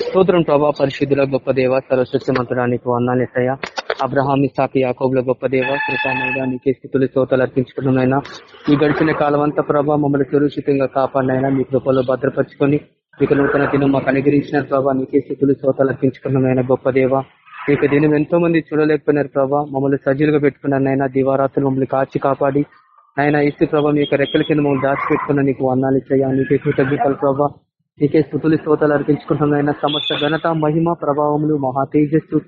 స్తోత్రం ప్రభా పరిశుద్ధుల గొప్ప దేవ సర్వస్వచ్ఛమంతుడానికి వందాలేసయ్య అబ్రహామి సాకి యాకోబుల గొప్ప దేవ కృపామైనా నీకే స్థితులు స్తోతాలు అర్పించుకున్నైనా ఈ గడిచిన కాలం అంతా ప్రభా మమ్మల్ని సురక్షితంగా కాపాడినైనా మీ కృపలో భద్రపరుచుకొని మీకు నూతన దినం మాకు అనుగ్రహించిన ప్రభా నీకే స్థితులు స్తోతాలు అర్పించుకున్నమైనా గొప్ప దేవ. మీకు దినం ఎంతో మంది చూడలేకపోయినారు ప్రభా మమ్మల్ని సజ్జులుగా పెట్టుకున్నారైనా దివారాత్రులు మమ్మల్ని కాచి కాపాడి. ఆయన ఇసు ప్రభా మీ యొక్క రెక్కల కింద మమ్మల్ని దాచిపెట్టుకున్న నీకు వందాలు ఇచ్చాయా నీకే కృతజ్ఞతలు ప్రభా. నీకే స్థుతులు స్తోతాలు అర్పించుకుంటున్నాయినా సమస్త ఘనత మహిమ ప్రభావములు మహా తేజస్సు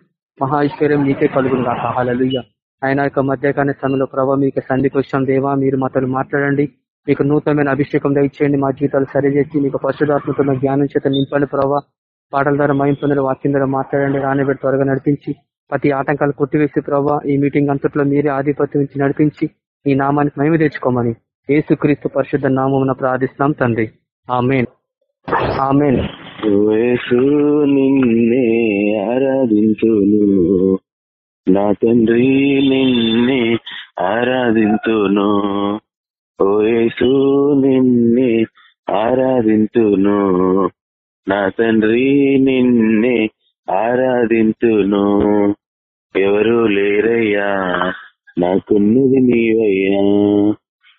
మహా ఐశ్వర్యం నీకే కలుగును కాక హలలుయ్య ఆయన యొక్క మధ్యకాల సమయంలో ప్రభావ మీకు సంధికి వచ్చాం. దేవా మీరు మాతో మాట్లాడండి. మీకు నూతనమైన అభిషేకం దయచేయండి. మా జీవితాలు సరిచేసి మీకు పశుధాత్మతో జ్ఞానం చేత నింపండి ప్రభావ పాటల ద్వారా మయం వాక్యం ద్వారా మాట్లాడండి. రానిబెట్టి త్వరగా నడిపించి ప్రతి ఆటంకాలు కొట్టివేసి ప్రభావ ఈ మీటింగ్ అంతట్లో మీరే ఆధిపత్యం నుంచి నడిపించి ఈ నామానికి మేము తెచ్చుకోమని ఏసుక్రీస్తు పరిశుద్ధ నామం ప్రార్థిస్తున్నాం తండ్రి. ఆమెన్. ఆమెన్. నిన్నే ఆరాధించును నా తండ్రి నిన్నే ఆరాధించును ఓయేసు నిన్నే ఆరాధించును నా తండ్రి నిన్నే ఆరాధించును ఎవరు లేరయ్యా? నాకున్నది నీవయ్యా.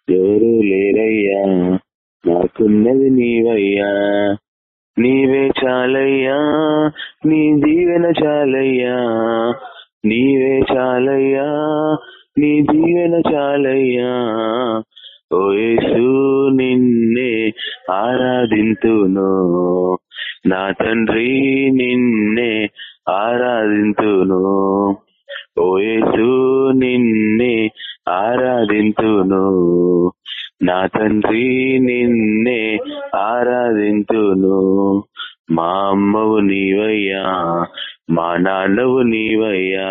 ఎవరు లేరయ్యా? నాకున్నది నీవయ్యా. నీవే చాలయ్యా. నీ దీవెన చాలయ్యా. నీవే చాలయ్యా. నీ దీవెన చాలయ్యా. ఓయేసు నిన్నే ఆరాధింతును. నా తండ్రి నిన్నే ఆరాధింతును. ఓయేసు నిన్నే ఆరాధింతును. నా తండ్రి నిన్నే ఆరాధింతును మా అమ్మవు నీవయ్యా మా నాన్నవు నీవయ్యా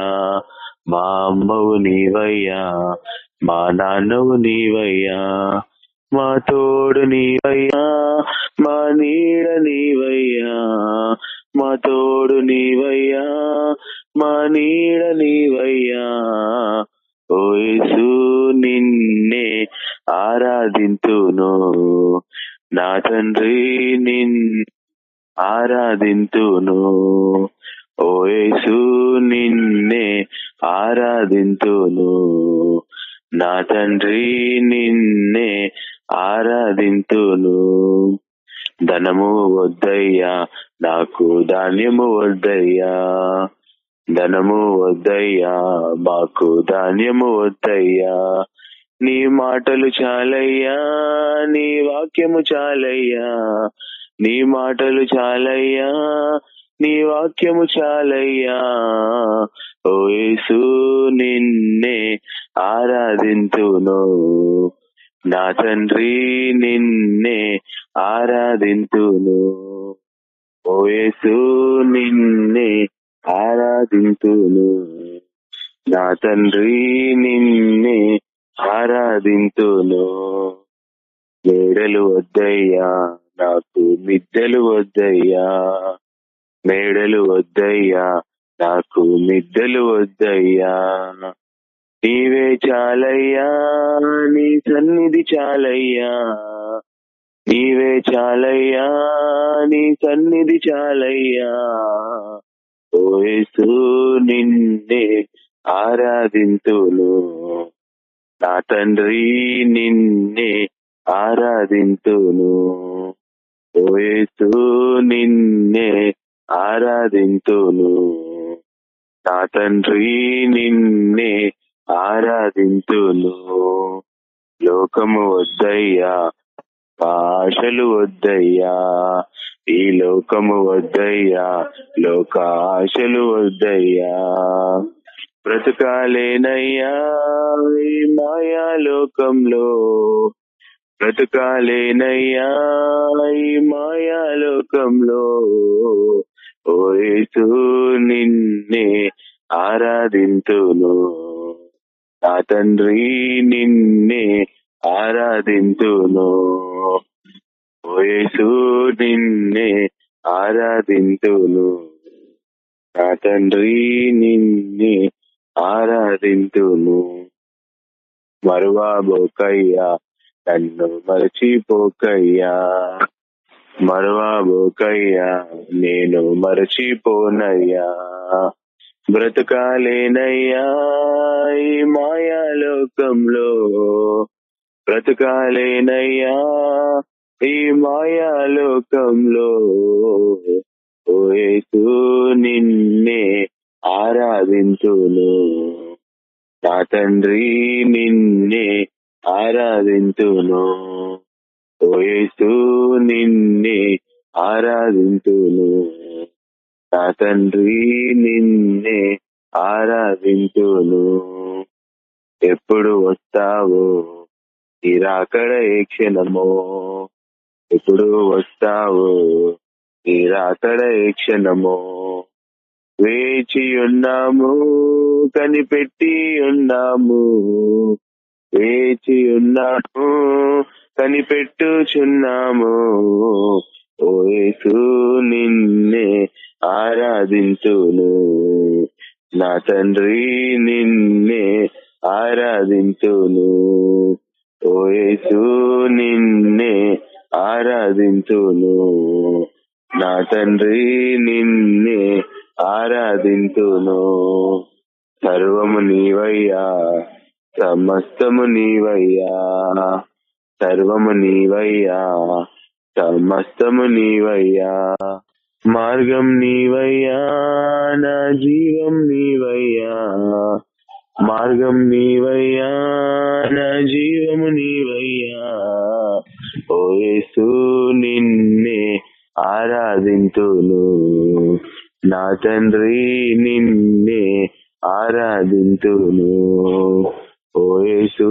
మా అమ్మవు నీవయ్యా మా నాన్నవు నీవయ్యా మా తోడు నీవయ్యా మా నీడ నీవయ్యా మా తోడు నీవయ్యా మా నీడ నీవయ్యా. ఓ నిన్నే ఆరాధింతును. నా తండ్రి నిన్ ఆరాధింతును. ఓయేసు నిన్నే ఆరాధింతును. నా తండ్రి నిన్నే ఆరాధింతును. ధనము వద్దయ్యా నాకు ధాన్యము వద్దయ్యా. ధనము వద్దయ్యా మాకు ధాన్యము వద్దయ్యా. నీ మాటలు చాలయ్యా నీ వాక్యము చాలయ్యా. నీ మాటలు చాలయ్యా నీ వాక్యము చాలయ్యా. ఓ నిన్నే ఆరాధింతును. నా తండ్రి నిన్నే ఆరాధింతును. ఓయేసు నిన్నే ఆరాధింతును. నా తండ్రి నిన్నే ఆరాధింతును. మేడలు వద్దయ్యా నాకు మిద్దెలు వద్దయ్యా. మేడలు వద్దయ్యా నాకు మిద్దెలు వద్దయ్యా. నీవే చాలయ్యా నీ సన్నిధి చాలయ్యా. నీవే చాలయ్యా నీ సన్నిధి చాలయ్యా. ఓయసు నిన్నే ఆరాధింతును. నా తండ్రి నిన్నే ఆరాధింతును. ఓయేసు నిన్నే ఆరాధింతును. నా తండ్రి నిన్నే ఆరాధింతును. లోకము వద్దయ్యా ఆశలు వద్దయ్యా ఈ లోకము వద్దయ్యా లోక ఆశలు వద్దయ్యా. బ్రతకాలేనయ్యా ఈ మాయా బ్రతకాలేనయ్యా ఈ మాయా లోకంలో నిన్నే ఆరాధింతును. నా తండ్రి నిన్నే ఆరాధింతును. ఓ నిన్నే ఆరాధింతును. నా తండ్రి నిన్నే ఆరాధింతును. మరువాబోకయ్యా నన్ను మరచిపోకయ్యా. మరవాబోకయ్యా నేను మరచిపోనయ్యా. బ్రతకాలేనయ్యా ఈ మాయాలోకంలో. బ్రతకాలేనయ్యా ఈ మాయాలోకంలో. ఓయేసు నిన్నే ఆరాధింతును. నా తండ్రి నిన్నే ఆరాధింతును. ఓయేసు నిన్నే ఆరాధింతును. నా తండ్రి నిన్నే ఆరాధింతును. ఎప్పుడు వస్తావో? ఇరాకడ ఏ క్షణమో? ఎప్పుడు వస్తావో? ఇరాకడ ఏ క్షణమో? వేచి ఉన్నాము కనిపెట్టి ఉన్నాము. వేచి ఉన్నాము కనిపెట్టుచున్నాము. ఓ నిన్నే ఆరాధింతును నా తండ్రి నిన్నే ఆరాధింతును ఓ నిన్నే ఆరాధింతును నా తండ్రి నిన్నే ఆరాధింతును. సర్వము నీవయ్యా సమస్తము నీవయ్యా సర్వము నీవయ్యా సమస్తము నీవయ్యా. మార్గం నీవయ్యా నా జీవం నీవయ్యా. మార్గం నీవయ్యా నా జీవము నీవయ్యా. ఓయేసు యేసు ఆరాధింతును నా తండ్రి నిన్నే ఆరాధింతును ఓ యేసు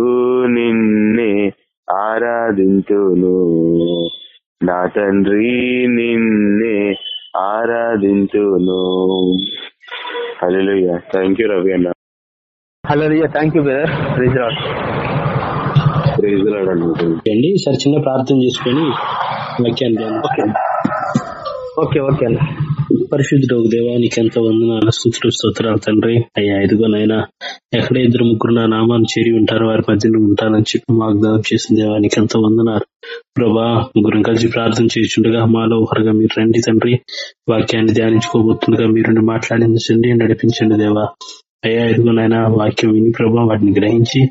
నిన్నే ఆరాధింతును నా తండ్రి నిన్నే ఆరాధింతును హల్లెలూయా. థ్యాంక్ యూ రవి అన్న. హలో థ్యాంక్ యూ బ్రదర్ రిజార్ట్ అండి ఈసారి చిన్న ప్రార్థన చేసుకొని వాక్యాన్ని. ఓకే ఓకే అన్న. పరిశుద్ధుడు ఒక దేవా నీకెంత వందనాలు స్థుతులు స్తోత్రాలు తండ్రి. అయ్యా ఇదిగోనైనా ఎక్కడ ఇద్దరు ముగ్గురు నా నామాన్ని చేరి ఉంటారు వారి మధ్యలో ఉంటానని చెప్పి వాగ్దానం చేసిన దేవా నీకెంత వందనాలు. ప్రభా ముగ్గురు కలిసి ప్రార్థన చేస్తుండగా మాలో ఒకరుగా మీరు రండి తండ్రి. వాక్యాన్ని ధ్యానించుకోబోతుండగా మీరు మాట్లాడించండి నడిపించండి దేవా. అయ్యా ఎదుగునైనా వాక్యం విని ప్రభా వాటిని గ్రహించి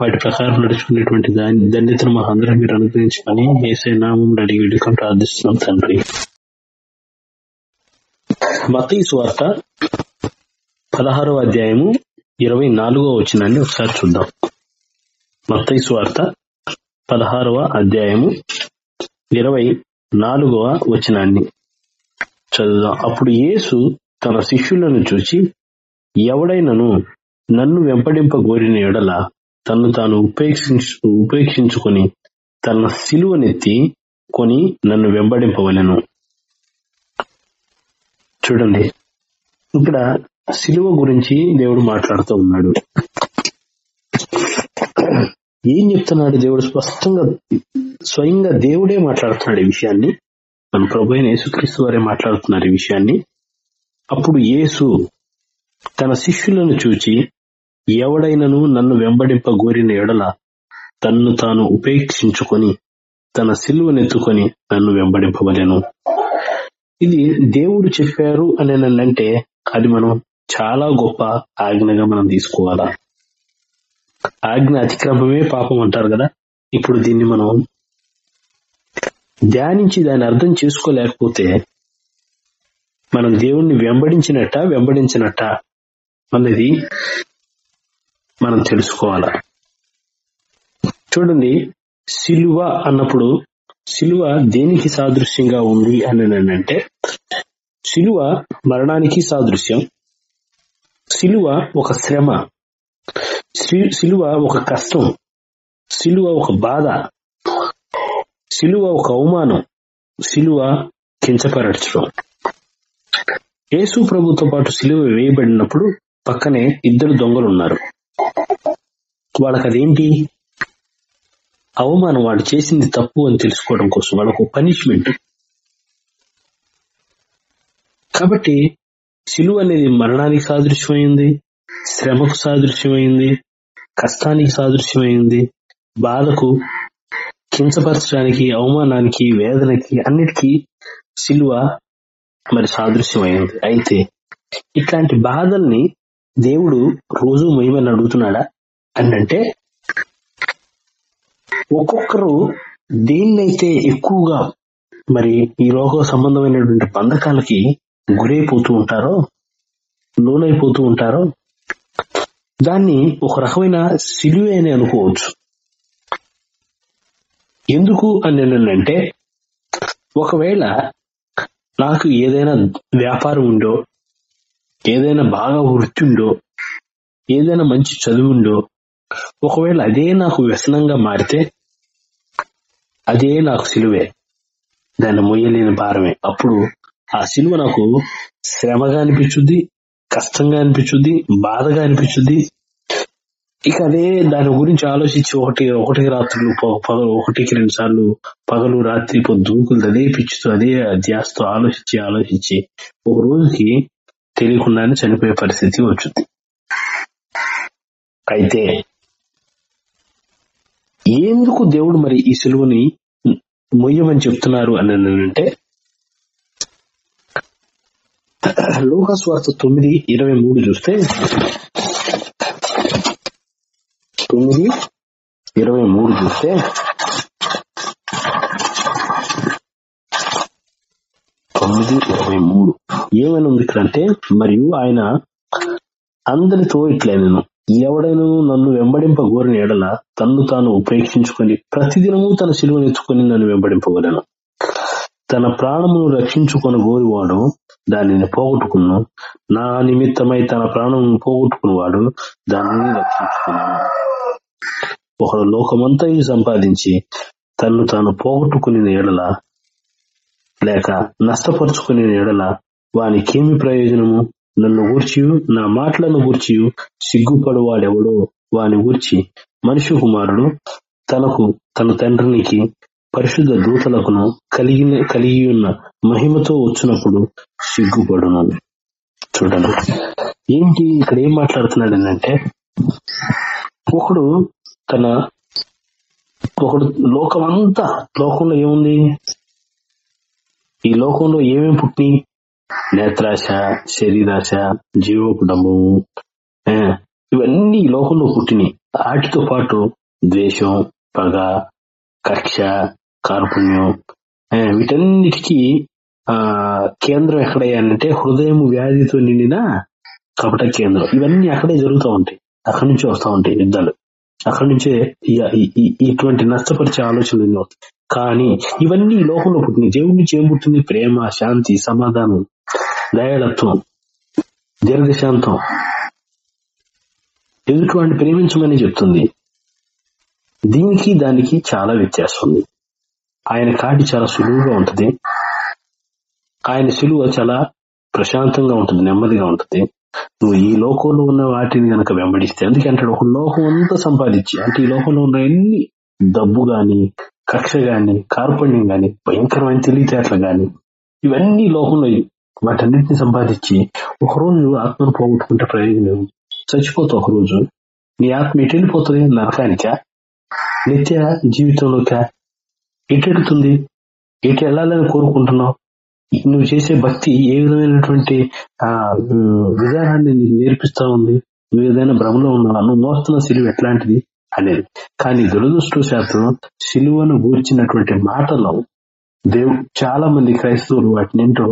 వాటి ప్రకారం నడుచుకునేటువంటి దాని దండితులు మా అందరం మీరు అనుగ్రహించుకొని ఏసే నామం అడిగి వేడుకొని ప్రార్థిస్తున్నాం తండ్రి. మతీ స్వార్త పదహారవ అధ్యాయము ఇరవై నాలుగో వచ్చినాన్ని ఒకసారి చూద్దాం. మతీ స్వార్త పదహారవ అధ్యాయము ఇరవై నాలుగవ వచనాన్ని చదువుదాం. అప్పుడు యేసు తన శిష్యులను చూచి ఎవడైనను నన్ను వెంపడింప గోరిన ఎడల తను తాను ఉపేక్షించు ఉపేక్షించుకొని తన సిలువనెత్తి కొని నన్ను వెంబడింపవలను. చూడండి. ఇక్కడ సిలువ గురించి దేవుడు మాట్లాడుతూ ఉన్నాడు. ఏం చెప్తున్నాడు దేవుడు? స్పష్టంగా స్వయంగా దేవుడే మాట్లాడుతున్నాడు ఈ విషయాన్ని. మన ప్రభు అయిన యేసుక్రీస్తు వారే మాట్లాడుతున్నారు ఈ విషయాన్ని. అప్పుడు యేసు తన శిష్యులను చూచి ఎవడైనను నన్ను వెంబడింప గోరిన ఎడల తన్ను తాను ఉపేక్షించుకొని తన సిలువనెత్తుకొని నన్ను వెంబడింపవలెను. ఇది దేవుడు చెప్పారు అని అంటే అది మనం చాలా గొప్ప ఆజ్ఞగా మనం తీసుకోవాలా? ఆజ్ఞ అతిక్రమమే పాపం అంటారు కదా? ఇప్పుడు దీన్ని మనం ధ్యానించి దాన్ని అర్థం చేసుకోలేకపోతే మనం దేవుణ్ణి వెంబడించినట్ట వెంబడించినట్ట అన్నది మనం తెలుసుకోవాల? చూడండి సిలువ అన్నప్పుడు సిలువ దేనికి సాదృశ్యంగా ఉంది అని అంటే శిలువ మరణానికి సాదృశ్యం. శిలువ ఒక శ్రమ. శిలువ ఒక కష్టం. శిలువ ఒక బాధ. సిలువ ఒక అవమానం. శిలువ కించపరచడం. యేసు ప్రభుతో పాటు సిలువ వేయబడినప్పుడు పక్కనే ఇద్దరు దొంగలు ఉన్నారు వాళ్ళకి అదేంటి అవమానం వాడు చేసింది తప్పు అని తెలుసుకోవడం కోసం. వాళ్ళకు పనిష్మెంట్. కాబట్టి సిలువ అనేది మరణానికి సాదృశ్యమైంది శ్రమకు సాదృశ్యమైంది కష్టానికి సాదృశ్యమైంది బాధకు కించపరచడానికి అవమానానికి వేదనకి అన్నిటికీ సిలువ మరి సాదృశ్యమైంది. అయితే ఇట్లాంటి బాధల్ని దేవుడు రోజు మహిమని అడుగుతున్నాడా? అంటే ఒక్కొక్కరు దేన్నైతే ఎక్కువగా మరి ఈ లోక సంబంధమైనటువంటి బంధకాలకి గురైపోతూ ఉంటారో లోనైపోతూ ఉంటారో దాన్ని ఒక రకమైన సిలువే అని అనుకోవచ్చు. ఎందుకు అని అంటే ఒకవేళ నాకు ఏదైనా వ్యాపారం ఉందో ఏదైనా బాగా వృత్తి ఉండో ఏదైనా మంచి చదువు ఉండో ఒకవేళ అదే నాకు వ్యసనంగా మారితే అదే నాకు సిలువే. దాన్ని మొయ్యలేని భారమే. అప్పుడు ఆ సిలువ నాకు శ్రమగా అనిపించుద్ది కష్టంగా అనిపించుద్ది బాధగా అనిపించుద్ది. ఇక అదే దాని గురించి ఆలోచించి ఒకటి ఒకటి రాత్రులు పగలు ఒకటికి రెండు సార్లు పగలు రాత్రి పొద్దుకులు అదే పిచ్చుతో అదే ధ్యాసతో ఆలోచించి ఆలోచించి ఒక రోజుకి తెలియకుండానే చనిపోయే పరిస్థితి వచ్చింది. అయితే ఎందుకు దేవుడు మరి ఈ సులువుని మొయ్యమని చెప్తున్నారు అని అంటే లోకాస్ తొమ్మిది ఇరవై మూడు చూస్తే. తొమ్మిది ఇరవై మూడు చూస్తే. తొమ్మిది ఇరవై మూడు. ఏమైనా ఉంది ఇక్కడ అంటే మరియు ఆయన అందరితో ఇట్లా నేను ఎవడైనా నన్ను వెంబడింప గోరిన ఎడల తన్ను తాను ఉపేక్షించుకొని ప్రతిదినము తన శిలువను ఎత్తుకొని నన్ను వెంబడింపగలను తన ప్రాణమును రక్షించుకొని గోరివాడు దానిని పోగొట్టుకును నా నిమిత్తమై తన ప్రాణమును పోగొట్టుకున్నవాడు దానిని రక్షించుకున్నాను ఒకడు లోకమంతా సంపాదించి తను తాను పోగొట్టుకుని ఎడల లేక నష్టపరుచుకుని ఎడల వానికేమి ప్రయోజనము? నన్ను గూర్చి నా మాటలను గూర్చి సిగ్గుపడు వాడెవడో వాని గూర్చి మనిషి కుమారుడు తనకు తన తండ్రికి పరిశుద్ధ దూతలకును కలిగిన కలిగి ఉన్న మహిమతో వచ్చినప్పుడు సిగ్గుపడును. చూడండి. ఏంటి ఇక్కడ ఏం మాట్లాడుతున్నాడు అంటే ఒకడు తన ఒకడు లోకం అంతా లోకంలో ఏముంది? ఈ లోకంలో ఏమేమి పుట్టి? నేత్రాశ శరీరాశ జీవకుడము ఇవన్నీ ఈ లోకంలో పుట్టినాయి వాటితో పాటు ద్వేషం పగ కక్ష కార్పుణ్యం. వీటన్నిటికీ ఆ కేంద్రం ఎక్కడయ్యానంటే హృదయం వ్యాధితో నిండిన కపట కేంద్రం. ఇవన్నీ అక్కడే జరుగుతూ ఉంటాయి. అక్కడి నుంచి వస్తూ ఉంటాయి యుద్ధాలు. అక్కడి నుంచే ఇటువంటి నష్టపరిచే ఆలోచనలు ఎన్నో కానీ ఇవన్నీ లోకంలో పుట్టినాయి దేవుడి నుంచి ఏం పుట్టింది? ప్రేమ శాంతి సమాధానం దయాళత్వం దీర్ఘశాంతం. ఎదుటి వాడిని ప్రేమించమని చెప్తుంది. దీనికి దానికి చాలా వ్యత్యాసం ఉంది. ఆయన కాటి చాలా సులువుగా ఉంటది. ఆయన సులువ చాలా ప్రశాంతంగా ఉంటుంది నెమ్మదిగా ఉంటుంది. నువ్వు ఈ లోకంలో ఉన్న వాటిని గనక వెంబడిస్తే అందుకే అంటాడు ఒక లోకం అంతా సంపాదించి అంటే ఈ లోకంలో ఉన్న ఎన్ని డబ్బు గాని కక్ష గాని కార్పణ్యం గాని భయంకరమైన తెలివితేటలు గాని ఇవన్నీ లోకంలో వాటన్నిటిని సంపాదించి ఒకరోజు ఆత్మను పోగొట్టుకుంటే ప్రయోజనం చచ్చిపోతావు ఒకరోజు. నీ ఆత్మ ఎటు వెళ్ళిపోతుంది? నరకానికా? నిత్య జీవితంలోకా? ఎటెడుతుంది ఎటు వెళ్ళాలని కోరుకుంటున్నావు? నువ్వు చేసే భక్తి ఏ విధమైనటువంటి ఆ విధానాన్ని నీకు నేర్పిస్తా ఉంది? నువ్వు ఏదైనా భ్రమలో ఉన్నావా? నువ్వు మోస్తున్న సిలువ ఎట్లాంటిది? అనేది. కానీ దురదృష్టవశాత్తు సిలువను గూర్చినటువంటి మాటలు దేవు చాలా మంది క్రైస్తవులు వాటిని ఏంటో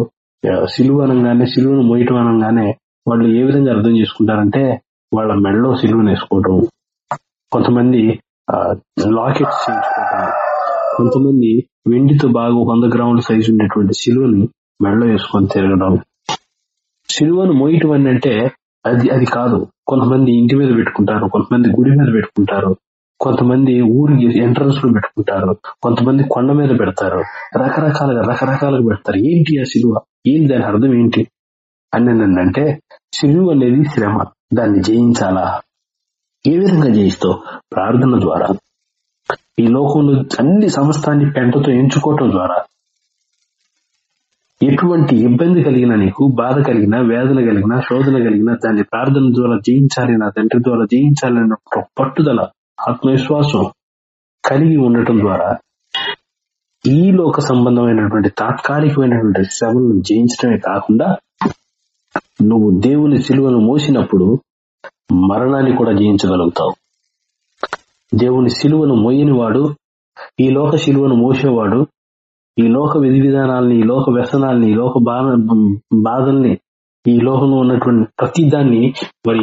సిలువ అనగానే సిలువను మోయటం అనగానే వాళ్ళు ఏ విధంగా అర్థం చేసుకుంటారంటే వాళ్ళ మెడలో సిలువను వేసుకోవటం కొంతమంది లాకెట్స్ చేయించుకోవడం కొంతమంది వెండితో బాగా వంద గ్రాముల సైజు ఉండేటువంటి సిలువని మెడలో వేసుకొని తిరగడం. సిలువను మోయటం అంటే అది అది కాదు. కొంతమంది ఇంటి మీద పెట్టుకుంటారు కొంతమంది గుడి మీద పెట్టుకుంటారు కొంతమంది ఊరికి ఎంట్రన్స్లో పెట్టుకుంటారు కొంతమంది కొండ మీద పెడతారు. రకరకాలుగా రకరకాలుగా పెడతారు. ఏంటి ఆ సిలువ? ఏంటి దాని అర్థం ఏంటి? అని అంటే సిలువ అనేది శ్రమ. దాన్ని జయించాలా? ఏ విధంగా జయిస్తావు? ప్రార్థన ద్వారా. ఈ లోకంలో అన్ని సమస్తాన్ని పెంటతో ఎంచుకోవటం ద్వారా ఎటువంటి ఇబ్బంది కలిగినా నీకు బాధ కలిగినా వేదన కలిగినా శోధన కలిగినా దాన్ని ప్రార్థన ద్వారా జయించాలి నా తండ్రి ద్వారా జయించాలి పట్టుదల ఆత్మవిశ్వాసం కలిగి ఉండటం ద్వారా ఈ లోక సంబంధమైనటువంటి తాత్కాలికమైనటువంటి శ్రమలను జయించడమే కాకుండా నువ్వు దేవుని సిలువను మోసినప్పుడు మరణాన్ని కూడా జయించగలుగుతావు. దేవుని శిలువను మోయని వాడు ఈ లోక శిలువను మోసేవాడు ఈ లోక విధి విధానాలని ఈ లోక వ్యసనాలని ఈ లోక బాధ బాధల్ని ఈ లోకంలో ఉన్నటువంటి ప్రతి దాన్ని మరి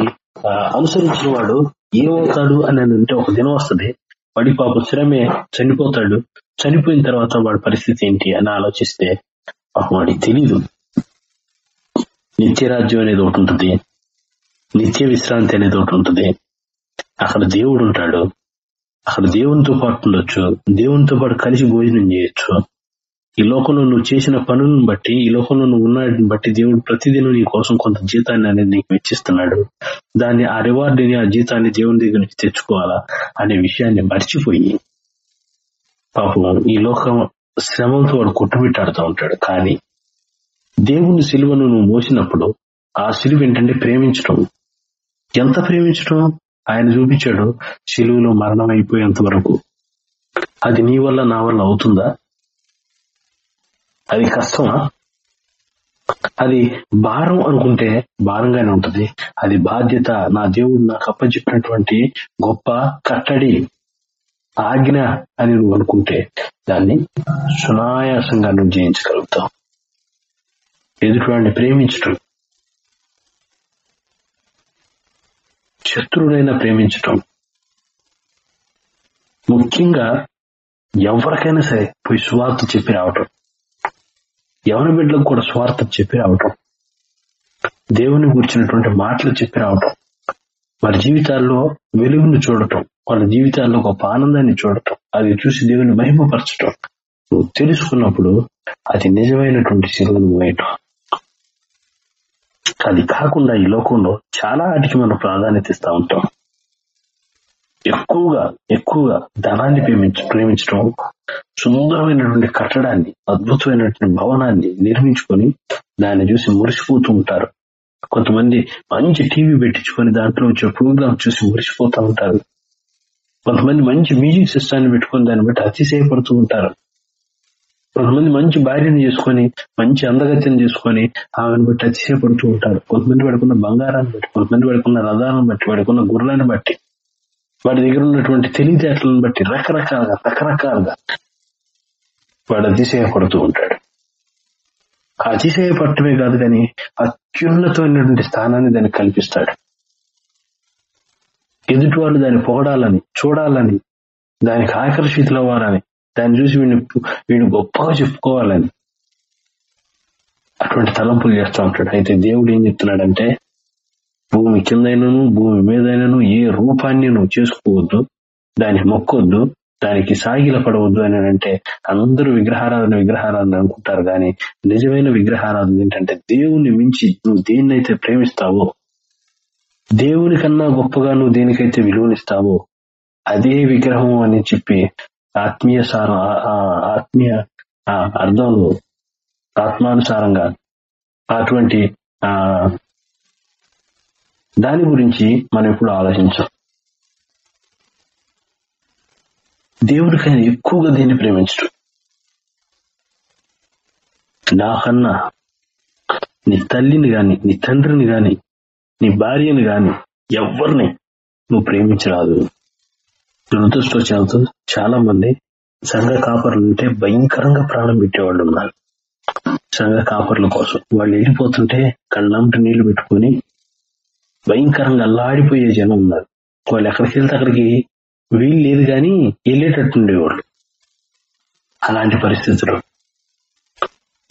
అనుసరించిన వాడు ఏమవుతాడు అని అంటే ఒక దినం వస్తుంది. వాడి పాప శ్రమే చనిపోతాడు. చనిపోయిన తర్వాత వాడి పరిస్థితి ఏంటి అని ఆలోచిస్తే పాపం వాడికి తెలీదు. నిత్యరాజ్యం అనేది ఒకటి ఉంటుంది. నిత్య విశ్రాంతి అనేది ఒకటి ఉంటుంది. అక్కడ దేవుడు ఉంటాడు. అక్కడ దేవునితో పాటు ఉండొచ్చు. దేవునితో పాటు కలిసి భోజనం చేయొచ్చు. ఈ లోకంలో నువ్వు చేసిన పనులను బట్టి ఈ లోకంలో నువ్వు ఉన్నాడిని బట్టి దేవుడు ప్రతిదినం నీ కోసం కొంత జీతాన్ని అనేది నీకు వెచ్చిస్తున్నాడు. దాన్ని ఆ రివార్డుని ఆ జీతాన్ని దేవుని దగ్గర నుంచి తెచ్చుకోవాలా అనే విషయాన్ని మర్చిపోయి పాపం ఈ లోకం శ్రమంతో వాడు కొట్టుమిట్టాడుతూ ఉంటాడు. కానీ దేవుని సిలువను నువ్వు మోసినప్పుడు ఆ సిలువ ఏంటంటే ప్రేమించడం ఎంత ప్రేమించడం ఆయన చూపించాడు శిలువులో మరణం అయిపోయేంత వరకు. అది నీ వల్ల నా వల్ల అవుతుందా? అది కష్టమా? అది భారం అనుకుంటే భారంగానే ఉంటది. అది బాధ్యత నా దేవుడు నాకు అప్పచెప్పినటువంటి గొప్ప కట్టడి ఆజ్ఞ అని నువ్వు అనుకుంటే దాన్ని సునాయాసంగా నువ్వు జయించగలుగుతావు. ఎదుటివాడిని ప్రేమించటం శత్రువునైనా ప్రేమించటం. ముఖ్యంగా ఎవరికైనా సరే పోయి స్వార్థ చెప్పి రావటం. ఎవరి బిడ్డలకు కూడా స్వార్థ చెప్పి రావటం. దేవుని గురించినటువంటి మాటలు చెప్పి రావటం. వారి జీవితాల్లో వెలుగును చూడటం. వాళ్ళ జీవితాల్లో గొప్ప ఆనందాన్ని చూడటం. అది చూసి దేవుని మహిమపరచటం. నువ్వు తెలుసుకున్నప్పుడు అది నిజమైనటువంటి శిలను వేయటం. అది కాకుండా ఈ లోకంలో చాలా వాటికి మనం ప్రాధాన్యత ఇస్తా ఉంటాం. ఎక్కువగా ఎక్కువగా ధనాన్ని ప్రేమించ ప్రేమించడం సుందరమైనటువంటి కట్టడాన్ని అద్భుతమైనటువంటి భవనాన్ని నిర్మించుకొని దాన్ని చూసి మురిసిపోతూ ఉంటారు. కొంతమంది మంచి టీవీ పెట్టించుకొని దాంట్లో వచ్చే ప్రోగ్రామ్ చూసి మురిసిపోతూ ఉంటారు. కొంతమంది మంచి మ్యూజిక్ సిస్టాన్ని పెట్టుకొని దాన్ని బట్టి అతిశయపడుతూ ఉంటారు. కొంతమంది మంచి భార్యను చేసుకొని మంచి అందగత్యం చేసుకొని ఆమెను బట్టి అతిశయపడుతూ ఉంటారు. కొంతమంది పడుకున్న బంగారాన్ని బట్టి కొంతమంది పడుకున్న రథాలను బట్టి పడుకున్న గుర్రాన్ని బట్టి వాడి దగ్గర ఉన్నటువంటి తెలివితేటలను బట్టి రకరకాలుగా రకరకాలుగా వాడు అతిశయపడుతూ ఉంటాడు. అతిశయ అతిశయపడటమే కాదు కానీ అత్యున్నతమైనటువంటి స్థానాన్ని దానికి కల్పిస్తాడు. ఎదుటి వాళ్ళు దాన్ని పొగడాలని చూడాలని దానికి ఆకర్షితులవ్వాలని దాన్ని చూసి వీడిని వీడిని గొప్పగా చెప్పుకోవాలని. అటువంటి తలంపులు చేస్తూ ఉంటాడు. అయితే దేవుడు ఏం చెప్తున్నాడంటే భూమి కిందైనను భూమి మీదైనను ఏ రూపాన్ని నువ్వు చేసుకోవద్దు దానికి మొక్కొద్దు దానికి సాగిల పడవద్దు అని అంటే అందరూ విగ్రహారాధన విగ్రహారాధన అనుకుంటారు కానీ నిజమైన విగ్రహారాధన ఏంటంటే దేవుణ్ణి మించి నువ్వు దేన్నైతే ప్రేమిస్తావో దేవుని కన్నా గొప్పగా నువ్వు దేనికైతే విలువనిస్తావో అదే విగ్రహం అని చెప్పి ఆత్మీయ సారం ఆత్మీయ ఆ అర్థంలో ఆత్మానుసారంగా అటువంటి ఆ దాని గురించి మనం ఎప్పుడు ఆలోచించాం. దేవుడికైనా ఎక్కువగా దీన్ని ప్రేమించడం. నాకన్నా నీ తల్లిని గాని నీ తండ్రిని గాని నీ భార్యని గాని ఎవరిని నువ్వు ప్రేమించరాదు. దురదృష్టవశాత్తు చాలా మంది సంఘ కాపర్లు అంటే భయంకరంగా ప్రాణం పెట్టేవాళ్ళు ఉన్నారు. సంఘ కాపర్ల కోసం. వాళ్ళు వెళ్ళిపోతుంటే కళ్ళంటి నీళ్ళు పెట్టుకొని భయంకరంగా అల్లాడిపోయే జనం ఉన్నారు. వాళ్ళు ఎక్కడికి వెళ్తే అక్కడికి వీలు లేదు కానీ వెళ్ళేటట్టుండేవాళ్ళు అలాంటి పరిస్థితులు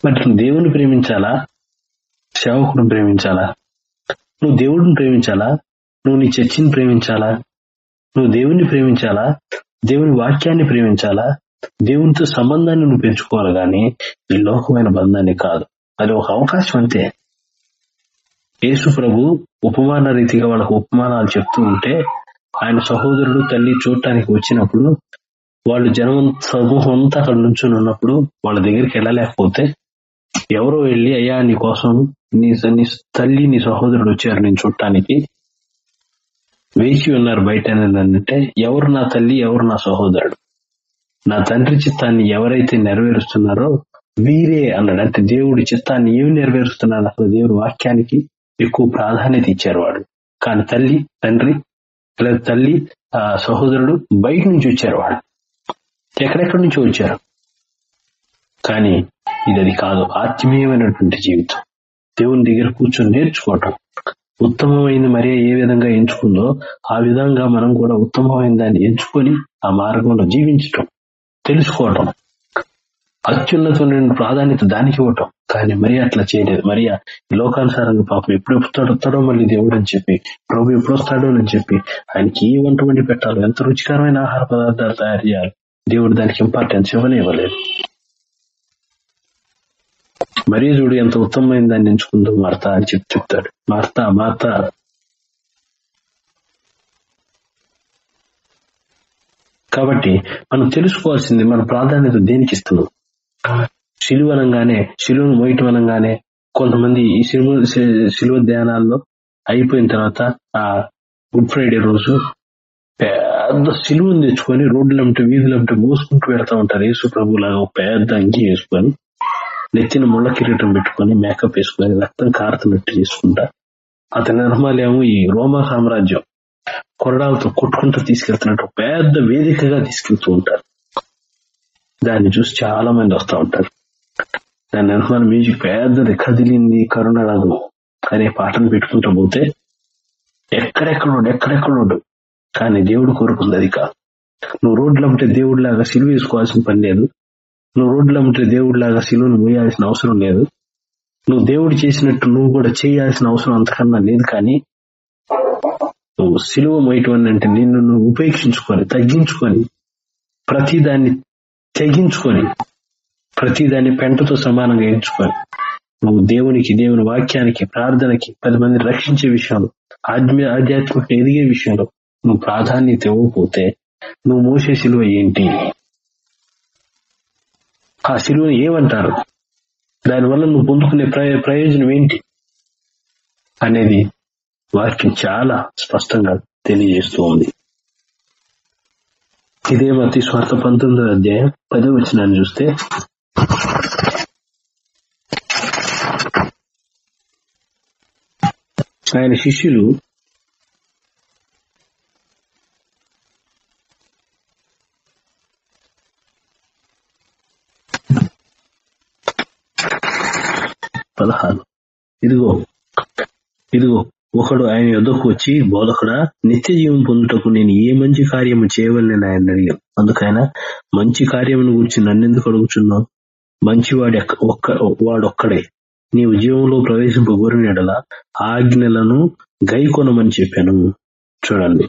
మరి నువ్వు దేవుని ప్రేమించాలా? సేవకుడు ప్రేమించాలా? నువ్వు దేవుడిని ప్రేమించాలా? నువ్వు నీ చర్చిని ప్రేమించాలా? నువ్వు దేవుణ్ణి ప్రేమించాలా? దేవుని వాక్యాన్ని ప్రేమించాలా? దేవునితో సంబంధాన్ని నువ్వు పెంచుకోవాలి కానీ ఈ లోకమైన బంధాన్ని కాదు. అది ఒక అవకాశం అంతే. యేసు ప్రభు ఉపమాన రీతిగా వాళ్ళకు ఉపమానాలు చెప్తూ ఉంటే ఆయన సహోదరుడు తల్లి చూడటానికి వచ్చినప్పుడు వాళ్ళు జనం సమూహం అంతా అక్కడ నుంచుని ఉన్నప్పుడు వాళ్ళ దగ్గరికి వెళ్ళలేకపోతే ఎవరో వెళ్ళి అయ్యా నీ కోసం నీ నీ తల్లి నీ సహోదరుడు వచ్చారు నేను చూడటానికి. వేచి ఉన్నారు బయట అంటే ఎవరు నా తల్లి ఎవరు నా సహోదరుడు? నా తండ్రి చిత్తాన్ని ఎవరైతే నెరవేరుస్తున్నారో వీరే అన్నాడు. అంటే దేవుడి చిత్తాన్ని ఏమి నెరవేరుస్తున్నాడు? అసలు దేవుడి వాక్యానికి ఎక్కువ ప్రాధాన్యత ఇచ్చారు వాడు. కానీ తల్లి తండ్రి లేదా తల్లి ఆ సహోదరుడు బయట నుంచి వచ్చారు వాడు. ఎక్కడెక్కడి నుంచి వచ్చారు? కానీ ఇది అది కాదు ఆత్మీయమైనటువంటి జీవితం. దేవుని దగ్గర కూర్చొని నేర్చుకోవటం. ఉత్తమమైన మరియ ఏ విధంగా ఎంచుకుందో ఆ విధంగా మనం కూడా ఉత్తమమైన దాన్ని ఎంచుకొని ఆ మార్గంలో జీవించటం తెలుసుకోవటం అత్యున్నతమైన ప్రాధాన్యత దానికి ఇవ్వటం. కానీ మరి అట్లా చేయలేదు. మరి లోకానుసారంగా పాపం ఎప్పుడు ఎప్పుడు వస్తాడో మళ్ళీ దేవుడు అని చెప్పి ప్రభు ఎప్పుడు వస్తాడో అని చెప్పి ఆయనకి ఏ వంట వండి పెట్టాలో ఎంత రుచికరమైన ఆహార పదార్థాలు తయారు చేయాలి దేవుడు దానికి ఇంపార్టెన్స్ ఇవ్వనే ఇవ్వలేదు. మరీ చూడు ఎంత ఉత్తమమైన దాన్ని ఎంచుకుందో మార్త అని చెప్పి చెప్తాడు. Martha Martha. కాబట్టి మనం తెలుసుకోవాల్సింది మన ప్రాధాన్యత దేనికి ఇస్తున్నాం శిలువ అనగానే శిలువను మోయటం అనగానే కొంతమంది ఈ శిలువ శిలువ ధ్యానాల్లో అయిపోయిన తర్వాత ఆ గుడ్ ఫ్రైడే రోజు పెద్ద శిలువను తెచ్చుకొని రోడ్లంటే వీధులంటే మోసుకుంటూ వెళ్తా ఉంటారు. యేసు ప్రభులాగా పెద్ద అంగి వేసుకొని. నెత్తిన ముళ్ళ కిరీటం పెట్టుకొని మేకప్ వేసుకుని రక్తం కారుతున్నట్టు చేసుకుంటా అతని నిర్మాలేమో ఈ రోమా సామ్రాజ్యం. కొరడాలతో కొట్టుకుంటూ తీసుకెళ్తున్నట్టు పెద్ద వేదికగా తీసుకెళ్తూ ఉంటారు. దాన్ని చూసి చాలా మంది వస్తూ ఉంటారు. దాని నిర్మాణ మ్యూజిక్ పెద్దది కదిలింది కరుణరాదు అనే పాటను పెట్టుకుంటూ పోతే ఎక్కడెక్కడోడు ఎక్కడెక్కడోడు కానీ దేవుడు కోరుకుంది అది కాదు. నువ్వు రోడ్లు అమ్మితే దేవుడిలాగా సిలువ వేసుకోవాల్సిన పని లేదు. నువ్వు రోడ్లో ఉంటే దేవుడు దేవుడిలాగా సిలువను మోయాల్సిన అవసరం లేదు. నువ్వు దేవుడు చేసినట్టు నువ్వు కూడా చేయాల్సిన అవసరం అంతకన్నా లేదు కానీ నువ్వు సిలువ మోయటం అంటే నిన్ను నువ్వు ఉపేక్షించుకొని తగ్గించుకొని ప్రతిదాన్ని తెగించుకొని ప్రతిదాన్ని పెంటతో సమానంగా ఎంచుకొని నువ్వు దేవునికి దేవుని వాక్యానికి ప్రార్థనకి పది మంది రక్షించే విషయంలో ఆధ్య ఆధ్యాత్మిక ఎదిగే విషయంలో నువ్వు ప్రాధాన్యత ఇవ్వకపోతే నువ్వు మోసే సిలువ ఏంటి? ఆ శిలువను ఏమంటారు? దానివల్ల నువ్వు పొందుకునే ప్రయోజనం ఏంటి? అనేది వాక్యం చాలా స్పష్టంగా తెలియజేస్తూ ఉంది. ఇదే మతి స్వార్థ పంతొమ్మిదో అధ్యాయం పదో వచ్చినాన్ని చూస్తే ఆయన శిష్యులు పదహారు ఇదిగో ఇదిగో ఒకడు ఆయన యొద్దకు వచ్చి బోధకుడా నిత్య జీవం పొందుటకు నేను ఏ మంచి కార్యము చేయవలని ఆయన అడిగాను అందుకైనా మంచి కార్యమును గురించి నన్నెందుకు అడుగుచున్నావు? మంచివాడు ఒక్క వాడొక్కడే. నీవు జీవంలో ప్రవేశింపగోరిన ఎడల ఆజ్ఞలను గైకొనమని చెప్పాను. చూడండి.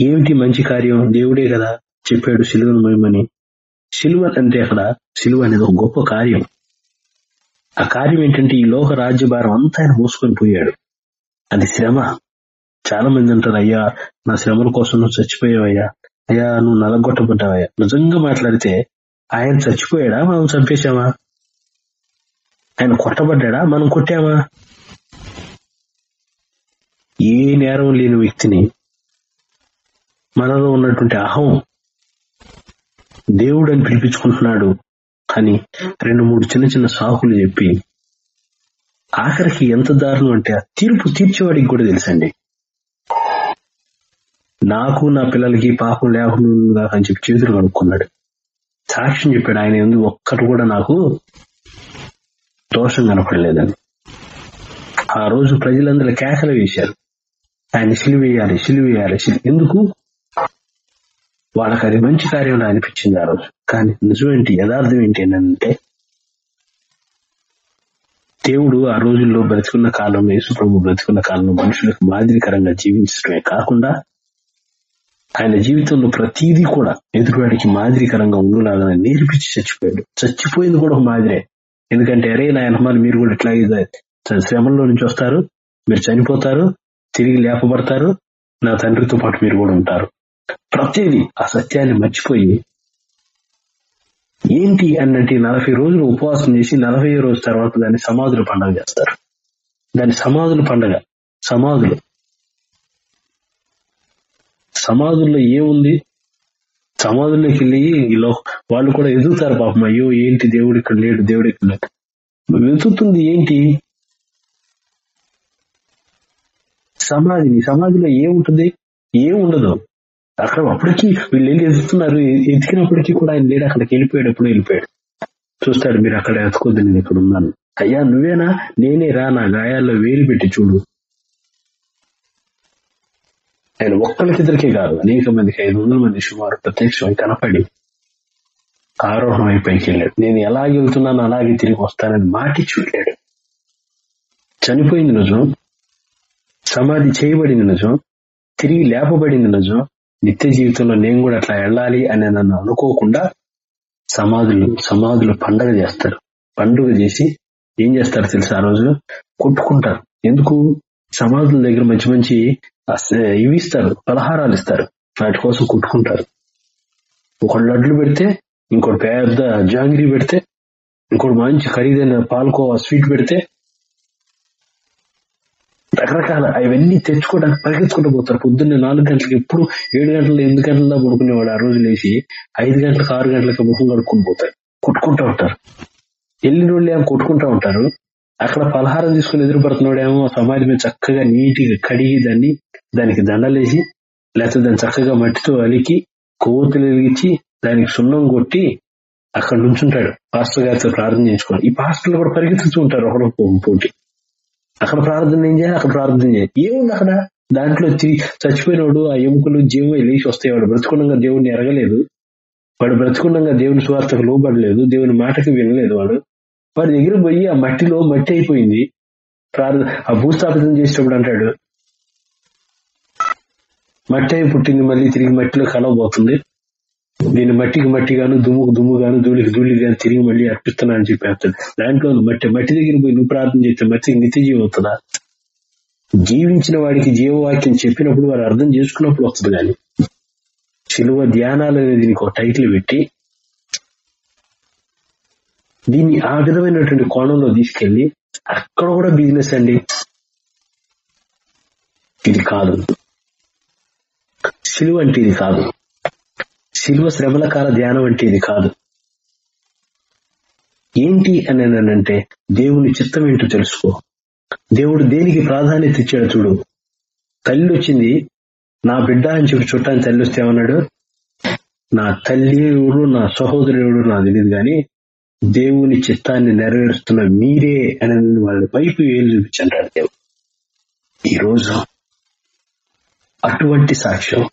ఏమిటి మంచి కార్యం? దేవుడే కదా చెప్పాడు సిలువను మోయమని. సిలువ అంటే అక్కడ సిలువ అనేది ఒక గొప్ప కార్యం. ఆ కార్యం ఏంటంటే ఈ లోక రాజ్యభారం అంతా ఆయన మోసుకొని పోయాడు. అది శ్రమ. చాలా మంది అంటారు అయ్యా నా శ్రమల కోసం నువ్వు చచ్చిపోయావయ్యా. అయ్యా నువ్వు నలగొట్టబడ్డావయ్యా నిజంగా మాట్లాడితే ఆయన చచ్చిపోయాడా? మనం చంపేశామా? ఆయన కొట్టబడ్డాడా? మనం కొట్టామా? ఏ నేరం లేని వ్యక్తిని మనలో ఉన్నటువంటి అహం దేవుడు అని పిలిపించుకుంటున్నాడు. అని రెండు మూడు చిన్న చిన్న సాకులు చెప్పి ఆఖరికి ఎంత దారుణం అంటే ఆ తీర్పు తీర్చేవాడికి కూడా తెలుసండి. నాకు నా పిల్లలకి పాపం లేకుండా అని చెప్పి చేతులు కనుక్కున్నాడు సాక్ష్యం చెప్పాడు ఆయన ఎందుకు ఒక్కటి కూడా నాకు దోషం కనపడలేదని. ఆ రోజు ప్రజలందరూ కేకలు వేశారు. ఆయన సిలివేయాలి సిలివేయాలి ఎందుకు? వాళ్ళకి అది మంచి కార్యంలో అనిపించింది ఆ రోజు. కానీ నిజమేంటి యథార్థం ఏంటి అంటే దేవుడు ఆ రోజుల్లో బ్రతుకున్న కాలంలో యేసు ప్రభు బ్రతుకున్న కాలంలో మనుషులకు మాదిరికరంగా జీవించడమే కాకుండా ఆయన జీవితంలో ప్రతీదీ కూడా ఎదుటివాడికి మాదిరికరంగా ఉండలాగా నేర్పించి చచ్చిపోయాడు. చచ్చిపోయింది కూడా ఒక మాదిరే. ఎందుకంటే అరే నాయన మరి మీరు కూడా ఇట్లా శ్రమంలో నుంచి వస్తారు మీరు చనిపోతారు తిరిగి లేపబడతారు నా తండ్రితో పాటు మీరు కూడా ఉంటారు. ప్రతిదీ ఆ సత్యాన్ని మర్చిపోయి ఏంటి అన్నట్టు నలభై రోజులు ఉపవాసం చేసి నలభై రోజు తర్వాత దాన్ని సమాధుల పండుగ చేస్తారు. దాని సమాధుల పండుగ. సమాధులు. సమాధుల్లో ఏముంది? సమాధుల్లోకి వెళ్ళి వాళ్ళు కూడా ఎదుగుతారు పాపం. అయ్యో ఏంటి దేవుడు ఇక్కడ లేడు దేవుడు ఇక్కడ లేడు. వెతుకుతుంది ఏంటి? సమాధిని. సమాధిలో ఏముంటుంది? ఏముండదు. అక్కడ అప్పటికి వీళ్ళు ఏం ఎదుగుతున్నారు ఎదికినప్పటికీ ఎతికినప్పటికీ కూడా ఆయన లేడు. అక్కడికి వెళ్ళిపోయాడు. ఎప్పుడు వెళ్ళిపోయాడు. చూస్తాడు మీరు అక్కడ ఎత్తుకోద్దు నేను ఇక్కడ ఉన్నాను. అయ్యా నువ్వేనా? నేనే రా నా గాయాల్లో వేలు పెట్టి చూడు. ఆయన ఒక్కరికిద్దరికే కాదు అనేక మందికి ఐదు వందల మంది సుమారు ప్రత్యక్షమై కనపడి ఆరోహణం పైకి వెళ్ళాడు. నేను ఎలాగే వెళ్తున్నాను అలాగే తిరిగి వస్తానని మాటిచ్చి వెళ్ళాడు. చనిపోయింది నిజం. సమాధి చేయబడింది నిజం. తిరిగి లేపబడింది నిజం. నిత్య జీవితంలో నేను కూడా అట్లా వెళ్ళాలి అని నన్ను అనుకోకుండా సమాధులు సమాధులు పండగ చేస్తారు. పండుగ చేసి ఏం చేస్తారు తెలుసా? ఆ రోజు కొట్టుకుంటారు. ఎందుకు? సమాధుల దగ్గర మంచి మంచి ఇవి ఇస్తారు పలహారాలు ఇస్తారు. వాటి కోసం కొట్టుకుంటారు. ఒకడు లడ్లు పెడితే ఇంకోటి పెద్ద జాంగిరీ పెడితే ఇంకోటి మంచి ఖరీదైన పాలకోవా స్వీట్ పెడితే రకరకాల అవన్నీ తెచ్చుకోవడానికి పరిగెత్తుకుంటూ పోతారు. పొద్దున్నే నాలుగు గంటలకు ఎప్పుడు ఏడు గంటలు ఎనిమిది గంటల్లో పడుకునేవాడు ఆ రోజు లేచి ఐదు గంటలకు ఆరు గంటలకు ముఖం కడుక్కుని పోతారు. కొట్టుకుంటూ ఉంటారు. వెళ్ళిన వాళ్ళు ఏమో కొట్టుకుంటూ ఉంటారు. అక్కడ పలహారం తీసుకుని ఎదురుపడుతున్నాడేమో సమాధి మీద చక్కగా నీటిగా కడిగి దాన్ని దానికి దండలేసి లేకపోతే దాన్ని చక్కగా మట్టితో అలికి కోతులు వెలిగించి దానికి సున్నం కొట్టి అక్కడ నుంచుంటాడు. పాస్టర్ గారితో ప్రార్థన చేసుకోవాలి ఈ పాస్టర్లు కూడా పరిగెత్తుతూ ఉంటారు ఒకరు పోటీ. అక్కడ ప్రార్థన ఏం చేయాలి? అక్కడ ప్రార్థన చేయాలి. ఏముంది అక్కడ? దాంట్లో తి- చచ్చిపోయినోడు ఆ ఎముకలు జీవం లేచి వస్తాయి. వాడు బ్రతుకున్నంగా దేవుడిని ఎరగలేదు. వాడు బ్రతుకున్నంగా దేవుని స్వార్థకు లోబడలేదు. దేవుని మాటకి వినలేదు వాడు. వాడి దగ్గర పోయి ఆ మట్టిలో మట్టి అయిపోయింది. ప్రార్థన ఆ భూస్థాపితం చేసేటప్పుడు అంటాడు మట్టి అయి పుట్టింది మళ్ళీ తిరిగి మట్టిలో కలవబోతుంది. నేను మట్టికి మట్టి గాను దుమ్ముకు దుమ్ము గాను ధూళికి ధూళి గాను తిరిగి మళ్ళీ అర్పిస్తున్నా అని చెప్పేస్తాడు దాంట్లో మట్టి మట్టి దగ్గర పోయి నువ్వు ప్రార్థన చేస్తే మట్టి నిత్య జీవం అవుతుందా జీవించిన వాడికి జీవవాక్యం చెప్పినప్పుడు వారు అర్థం చేసుకున్నప్పుడు వస్తుంది కానీ. శిలువ ధ్యానాలు అనేది దీనికి ఒక టైటిల్ పెట్టి దీన్ని ఆ విధమైనటువంటి కోణంలో తీసుకెళ్ళి అక్కడ కూడా బిజినెస్ అండి. ఇది కాదు. శిలువ అంటే ఇది కాదు. శిల్వ శ్రమల కాల ధ్యానం అంటే ఇది కాదు. ఏంటి అని అంటే దేవుని చిత్తం ఏంటో తెలుసుకో. దేవుడు దేనికి ప్రాధాన్యత ఇచ్చాడు చూడు. తల్లి వచ్చింది నా బిడ్డ అని చెప్పి చుట్టాన్ని తల్లి వస్తే ఏమన్నాడు? నా తల్లివుడు నా సహోదరుడు నాకు తెలియదు కానీ దేవుని చిత్తాన్ని నెరవేరుస్తున్న మీరే అని వాళ్ళ వైపు వేలు చూపించంటాడు దేవుడు. ఈ రోజు అటువంటి సాక్ష్యం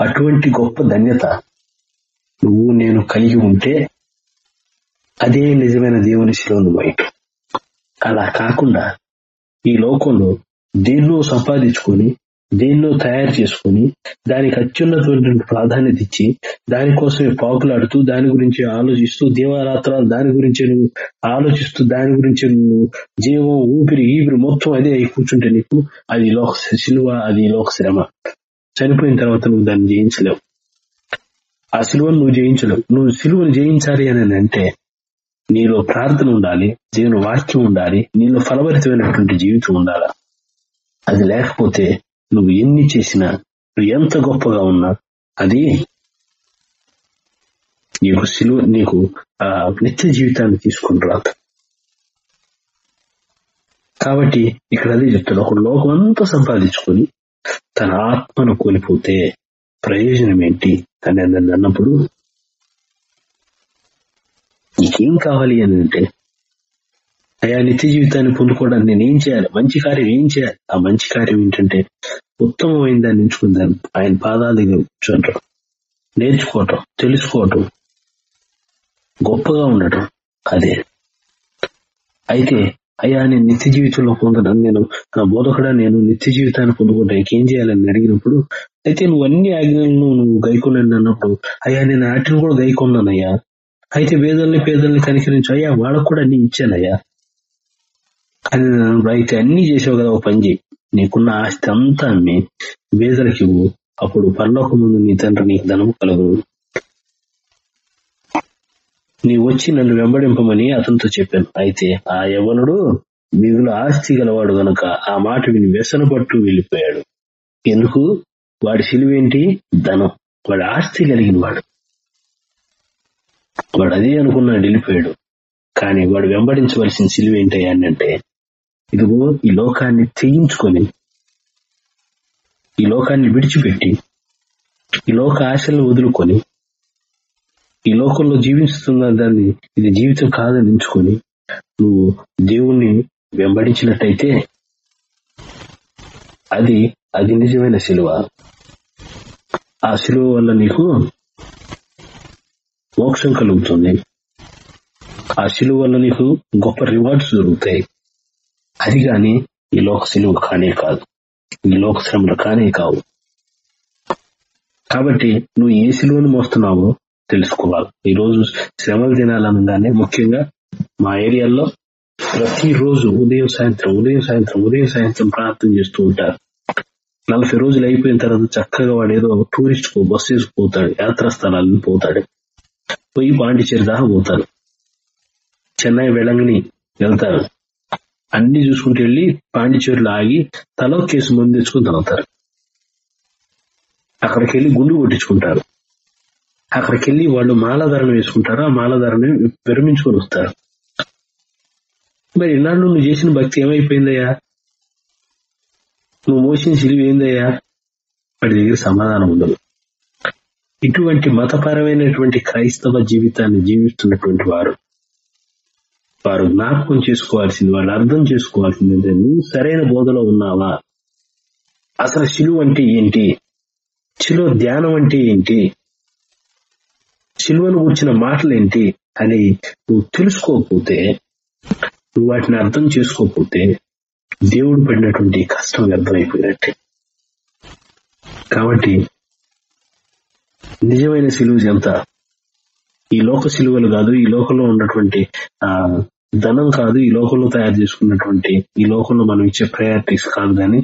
అటువంటి గొప్ప ధన్యత నువ్వు నేను కలిగి ఉంటే అదే నిజమైన దేవుని శిలోను బయట. అలా కాకుండా ఈ లోకంలో దేన్నో సంపాదించుకొని దేన్నో తయారు చేసుకొని దానికి అత్యున్నతమైనటువంటి ప్రాధాన్యత ఇచ్చి దానికోసమే పాకులాడుతూ దాని గురించి ఆలోచిస్తూ దేవారాత్రాలు దాని గురించి నువ్వు ఆలోచిస్తూ దాని గురించి నువ్వు జీవం ఊపిరి ఈపిరి మొత్తం అదే అయి కూర్చుంటే నీకు అది లోక శిలువ అది లోక శ్రమ. చనిపోయిన తర్వాత నువ్వు దాన్ని జయించలేవు. ఆ సిలువను నువ్వు జయించలేవు. నువ్వు సిలువను జయించాలి అని అంటే నీలో ప్రార్థన ఉండాలి దేవుని వాక్యం ఉండాలి నీలో ఫలభరితమైనటువంటి జీవితం ఉండాలా? అది లేకపోతే నువ్వు ఎన్ని చేసినా నువ్వు ఎంత గొప్పగా ఉన్నా అది నీకు సిలువ నీకు ఆ నిత్య జీవితాన్ని తీసుకుని రాదు. కాబట్టి ఇక్కడ అదే చెప్తాడు ఒక లోకం అంతా సంపాదించుకొని తన ఆత్మను కోల్పోతే ప్రయోజనం ఏంటి? అని నన్ను అన్నప్పుడు నీకేం కావాలి అని అంటే అయా నిత్య జీవితాన్ని పొందుకోవడానికి నేను ఏం చేయాలి? మంచి కార్యం ఏం చేయాలి? ఆ మంచి కార్యం ఏంటంటే ఉత్తమమైన దాన్ని ఎంచుకుందాం. ఆయన పాదాల దగ్గర నేర్చుకోవటం తెలుసుకోవటం గొప్పగా ఉండటం అదే. అయితే అయ్యా నేను నిత్య జీవితంలో పొందడం నేను నా బోధకుడా నేను నిత్య జీవితాన్ని పొందుకుంటానికి ఏం చేయాలని అడిగినప్పుడు అయితే నువ్వు అన్ని ఆజ్ఞలను నువ్వు గైకొన్నాను అన్నప్పుడు అయ్యా నేను ఆటను కూడా గైకొన్నానయ్యా. అయితే పేదల్ని పేదల్ని కనికరించు. అయ్యా వాళ్ళకు కూడా అన్ని ఇచ్చానయ్యా. అని అయితే అన్ని చేసావు కదా ఒక పని చేయి నీకున్న ఆస్తి అంతా అమ్మి. వేదలకి అప్పుడు పరలోక ముందు నీ తండ్రి నీకు ధనము కలదు. నీ వచ్చి నన్ను వెంబడింపమని అతనితో చెప్పాను. అయితే ఆ యవనుడు మిగులు ఆస్తి గలవాడు గనుక ఆ మాట విని వ్యసన పట్టు వెళ్ళిపోయాడు. ఎందుకు? వాడి సిలువేంటి? ధనం. వాడు ఆస్తి కలిగిన వాడు వాడు అదే అనుకున్నాడు వెళ్ళిపోయాడు కానీ వాడు వెంబడించవలసిన సిలువ ఏంటయ్యా అంటే ఇదిగో ఈ లోకాన్ని తెగించుకొని ఈ లోకాన్ని విడిచిపెట్టి ఈ లోక ఆశలను వదులుకొని ఈ లోకంలో జీవిస్తున్న దాన్ని ఇది జీవితం కాదని ఎంచుకొని నువ్వు దేవుణ్ణి వెంబడించినట్టయితే అది అది నిజమైన సిలువ. ఆ శిలువ వల్ల నీకు మోక్షం కలుగుతుంది. ఆ శిలువ వల్ల నీకు గొప్ప రివార్డ్స్ దొరుకుతాయి. అది గాని ఈ లోక సిలువ కానే కాదు. ఈ లోక శ్రమలు కానే కావు. కాబట్టి నువ్వు ఏ సిలువను మోస్తున్నావో తెలుసుకోవాలి. ఈ రోజు దినాలనగానే ముఖ్యంగా మా ఏరియాలో ప్రతిరోజు ఉదయం సాయంత్రం ఉదయం సాయంత్రం ఉదయం సాయంత్రం ప్రార్థన చేస్తూ ఉంటారు. నలభై రోజులు అయిపోయిన తర్వాత చక్కగా వాడు ఏదో టూరిస్ట్ బస్సు వేసుకుపోతాడు యాత్రా స్థలాలను పోతాడు. పోయి పాండిచేరి దాకా పోతారు చెన్నై వెళంగిని వెళ్తారు. అన్ని చూసుకుంటూ వెళ్ళి పాండిచేరిలో ఆగి తలో కేసు మందు తెచ్చుకుని తాగుతారు. అక్కడికి వెళ్ళి గుండు కొట్టించుకుంటారు. అక్కడికి వెళ్ళి వాళ్ళు మాలాధారణ వేసుకుంటారు. ఆ మాలాధారణ విరమించుకొని వస్తారు. మరి ఇన్నాళ్ళు నువ్వు చేసిన భక్తి ఏమైపోయిందయ్యా? నువ్వు మోసిన సిలువ ఏందయ్యా? వాడి దగ్గర సమాధానం ఉండదు. ఇటువంటి మతపరమైనటువంటి క్రైస్తవ జీవితాన్ని జీవిస్తున్నటువంటి వారు వారు జ్ఞాపకం చేసుకోవాల్సింది వాళ్ళు అర్థం చేసుకోవాల్సింది అంటే నువ్వు సరైన బోధలో ఉన్నావా? అసలు శిలువ అంటే ఏంటి? శిలువ ధ్యానం అంటే ఏంటి? శిలువను కూర్చిన మాటలేంటి అని నువ్వు తెలుసుకోకపోతే నువ్వు వాటిని అర్థం చేసుకోకపోతే దేవుడు పడినటువంటి కష్టం వ్యర్థమైపోయినట్టే. కాబట్టి నిజమైన సిలువ ఎంత? ఈ లోక సిలువలు కాదు ఈ లోకంలో ఉన్నటువంటి ఆ ధనం కాదు ఈ లోకంలో తయారు చేసుకున్నటువంటి ఈ లోకంలో మనం ఇచ్చే ప్రయారిటీస్ కాదు కానీ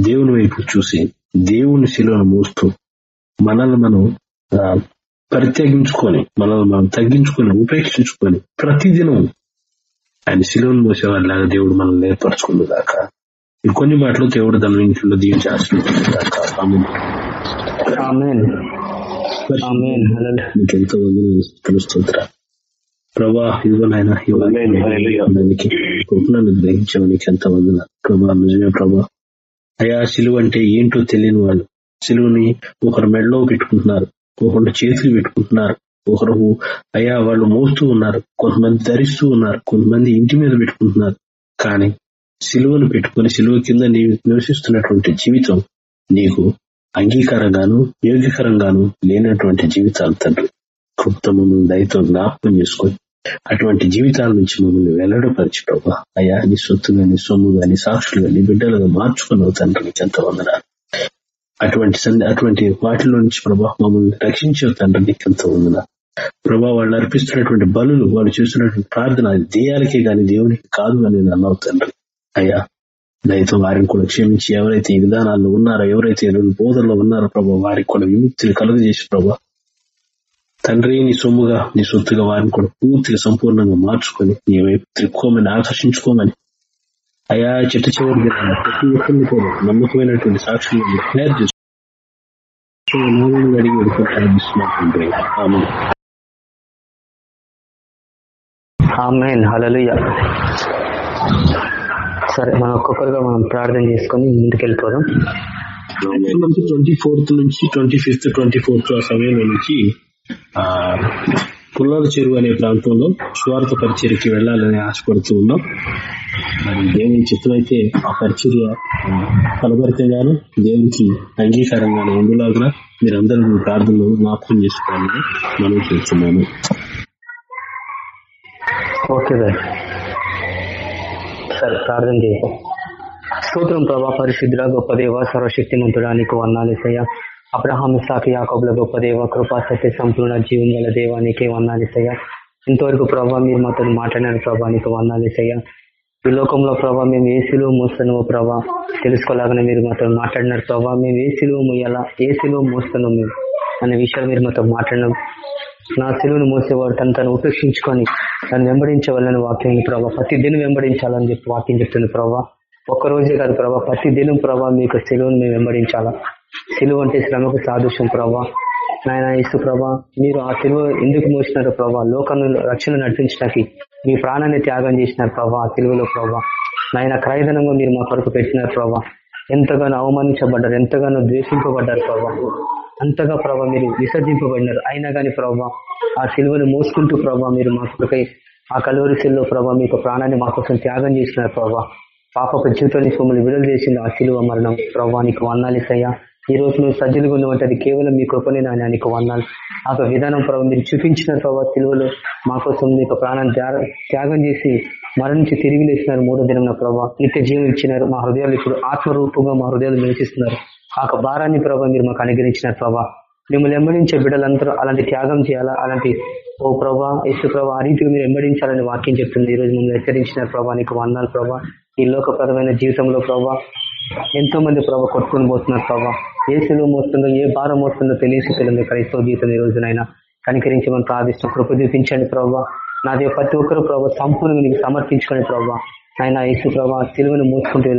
దేవుని వైపు చూసి దేవుని శిలువను మోస్తూ మనల్ని మనం పరిత్యగించుకొని మనల్ని మనం తగ్గించుకొని ఉపేక్షించుకొని ప్రతిదినం ఆయన శిలువను మోసే వాళ్ళలాగా దేవుడు మనల్ని ఏర్పరచుకుంది దాకా ఈ కొన్ని మాటలు దేవుడు తన ఇంట్లో దీవించి. నీకు ఎంతో వందలు స్తోత్ర ప్రభా ఇదిగో నాయన Amen. Hallelujah. కృపణను గ్రహించావు నీకు ఎంత వందన ప్రభా నిజమే ప్రభా. అయా సిలువ అంటే ఏంటో తెలియని వాళ్ళు. సిలువని ఒకరు మెడలో పెట్టుకుంటున్నారు. ఒకళ్ళు చేతులు పెట్టుకుంటున్నారు. ఒకరు అయ్యా వాళ్ళు మోస్తూ ఉన్నారు. కొంతమంది ధరిస్తూ ఉన్నారు. కొంతమంది ఇంటి మీద పెట్టుకుంటున్నారు. కానీ సిలువను పెట్టుకుని సిలువ కింద నీవు నివసిస్తున్నటువంటి జీవితం నీకు అంగీకారంగాను యోగ్యకరంగాను లేనటువంటి జీవితాలు తండ్రి. కృప్త మమ్మల్ని దయతో జ్ఞాపకం చేసుకొని అటువంటి జీవితాల నుంచి మమ్మల్ని వెల్లడపరిచి ప్రభా. అయ్యా నీ సొత్తుగా నీ సొమ్ముగా నీ సాక్షులుగా నీ బిడ్డలుగా మార్చుకున్నావు తండ్రి. నీకు ఎంత వందనాలు. అటువంటి అటువంటి వాటిలో నుంచి ప్రభా మమ్మల్ని రక్షించే తండ్రి నీకు ఎంత వందన ప్రభా వాళ్ళు అర్పిస్తున్నటువంటి బలులు వాళ్ళు చేస్తున్నటువంటి ప్రార్థన దేయాలకే గాని దేవునికి కాదు అని నేను అన్నావు తండ్రి. అయ్యా దయతో వారిని కూడా క్షమించి ఎవరైతే ఈ విధానాల్లో ఉన్నారో ఎవరైతే బోధనలో ఉన్నారో ప్రభా వారికి కూడా విముక్తిని కలుగజేసి ప్రభా తండ్రి నీ సొమ్ముగా నీ సొత్తుగా వారిని కూడా పూర్తిగా సంపూర్ణంగా మార్చుకొని నీ వైపు త్రిప్పుకోమని ఆకర్షించుకోమని అయా చెట్టు చివరి ప్రతి ఒక్కరిని కూడా నమ్మకమైనటువంటి సాక్షులను తయారు చేసు అడిగి ఆమేన్. హల్లెలూయా. సరే మనం ఒక్కొక్కరుగా మనం ప్రార్థన చేసుకొని ముందుకెళ్ళిపోదాం. ట్వంటీ ఫోర్త్ నుంచి ట్వంటీ ఫిఫ్త్ ట్వంటీ ఫోర్త్ ఆ సమయంలో నుంచి ఆ పుల్లాల చెరువు అనే ప్రాంతంలో స్వార్థ పరిచర్యకి వెళ్ళాలని ఆశపడుతూ ఉన్నాం. మరి దేవుని చిత్తమైతే ఆ పరిచర్య ఫలభరితంగాను దేవునికి అంగీకారంగాను ఉండేలాగా మీరందరూ ప్రార్థనలు జ్ఞాపకం చేసుకోవాలని మనం చేస్తున్నాను ఓకే సార్. ప్రార్థన చేద్దాం స్తోత్రం ప్రభా పరిశుద్ధుల గొప్ప దేవ సర్వశక్తిమంతుడా నీకు అబ్రహాం సాకి యాకబుల గొప్ప దేవ కృపా సత్య సంపూర్ణ జీవం గల దేవానికి నీకే ఇంతవరకు ప్రభావ మీరు మాతో మాట్లాడిన ప్రభానికి నీకు ఈ లోకంలో ప్రభావ మేము ఏ సిలువ మోస్తున్నామో ప్రభా. తెలుసుకోలేగానే మీరు మాతో మాట్లాడినారు ప్రభా. మేము ఏ సిలువ మోయాలా ఏ మోస్తున్నాం మేము అనే విషయాలు మీరు మాతో మాట్లాడినాం. నా సిలువను మోసేవాడు తను తను ఉపేక్షించుకొని తను వెంబడించవాలని వాక్యం ప్రభావ ప్రతి దినం వెంబడించాలని చెప్పి వాక్యం చెప్తుంది ప్రభావ ఒక్క రోజే కాదు ప్రభావ ప్రతి దినం ప్రభావ మీకు సిలువను మేము వెంబడించాలా? సిలువ అంటే శ్రమకు సాదృశ్యం ప్రభా. నాయన యేసు ప్రభా మీరు ఆ సిలువ ఎందుకు మోసినారు ప్రభా? లోకంలో రక్షణ నడిపించడానికి మీ ప్రాణాన్ని త్యాగం చేసినారు ప్రభా ఆ సిలువలో ప్రభా. నాయన క్రయధనంగా మీరు మా కొరకు పెట్టినారు ప్రభా. ఎంతగానో అవమానించబడ్డారు ఎంతగానో ద్వేషింపబడ్డారు ప్రభా. అంతగా ప్రభా మీరు విసర్జింపబడినారు. అయినా కానీ ప్రభా ఆ సిలువను మోసుకుంటూ ప్రభా మీరు మా కొరకై ఆ కలువరి శిల్లో ప్రభా మీకు ప్రాణాన్ని మా కోసం త్యాగం చేసినారు ప్రభా. పాప జీవితాన్ని మమ్మల్ని విడుదల చేసింది ఆ సిలువ మరణం. ప్రభా నీకు వందాలిసయ్యా ఈ రోజు నువ్వు సజ్జలుగా ఉన్నవంటే అది కేవలం మీ కృపనే నాయన నీకు వందాలు. ఆ యొక్క విధానం ప్రభావ మీరు చూపించిన ప్రభావ సిలువలో మా కోసం మీకు ప్రాణాన్ని త్యాగం చేసి మరణించి తిరిగి లేచినారు మూడో దినం ప్రభావ నిత్య జీవం ఇచ్చినారు. మా హృదయాలు ఇప్పుడు ఆత్మరూపంగా మా హృదయాలు నివసిస్తున్నారు ఆ భారాన్ని ప్రభావ మీరు మాకు అనుగ్రహించినారు ప్రభావ మిమ్మల్ని వెంబడించే బిడ్డలందరూ అలాంటి త్యాగం చేయాలా? అలాంటి ఓ ప్రభా యేసు ప్రభా ఆ రీతిగా మీరు వెంబడించాలని వాక్యం చెప్తుంది. ఈ రోజు మిమ్మల్ని హెచ్చరించిన ప్రభా నీకు వందాలు ప్రభా. ఈ లోకప్రదమైన జీవితంలో ప్రభా ఎంతో మంది ప్రభా కొట్టుకుని పోతున్నారు ప్రభా. ఏ సెలవు మోస్తుందో ఏ భారం మోస్తుందో తెలియచేయలేదు క్రైస్తవ జీవితం ఈ రోజునైనా కనికరించమని ప్రార్థిస్తాం కృప చూపించండి ప్రభావ నాది ప్రతి ఒక్కరు ప్రభావ సంపూర్ణంగా నీకు సమర్పించుకోండి ప్రభావ ఆయన యేసు ప్రభావ సిలువను మోసుకుంటే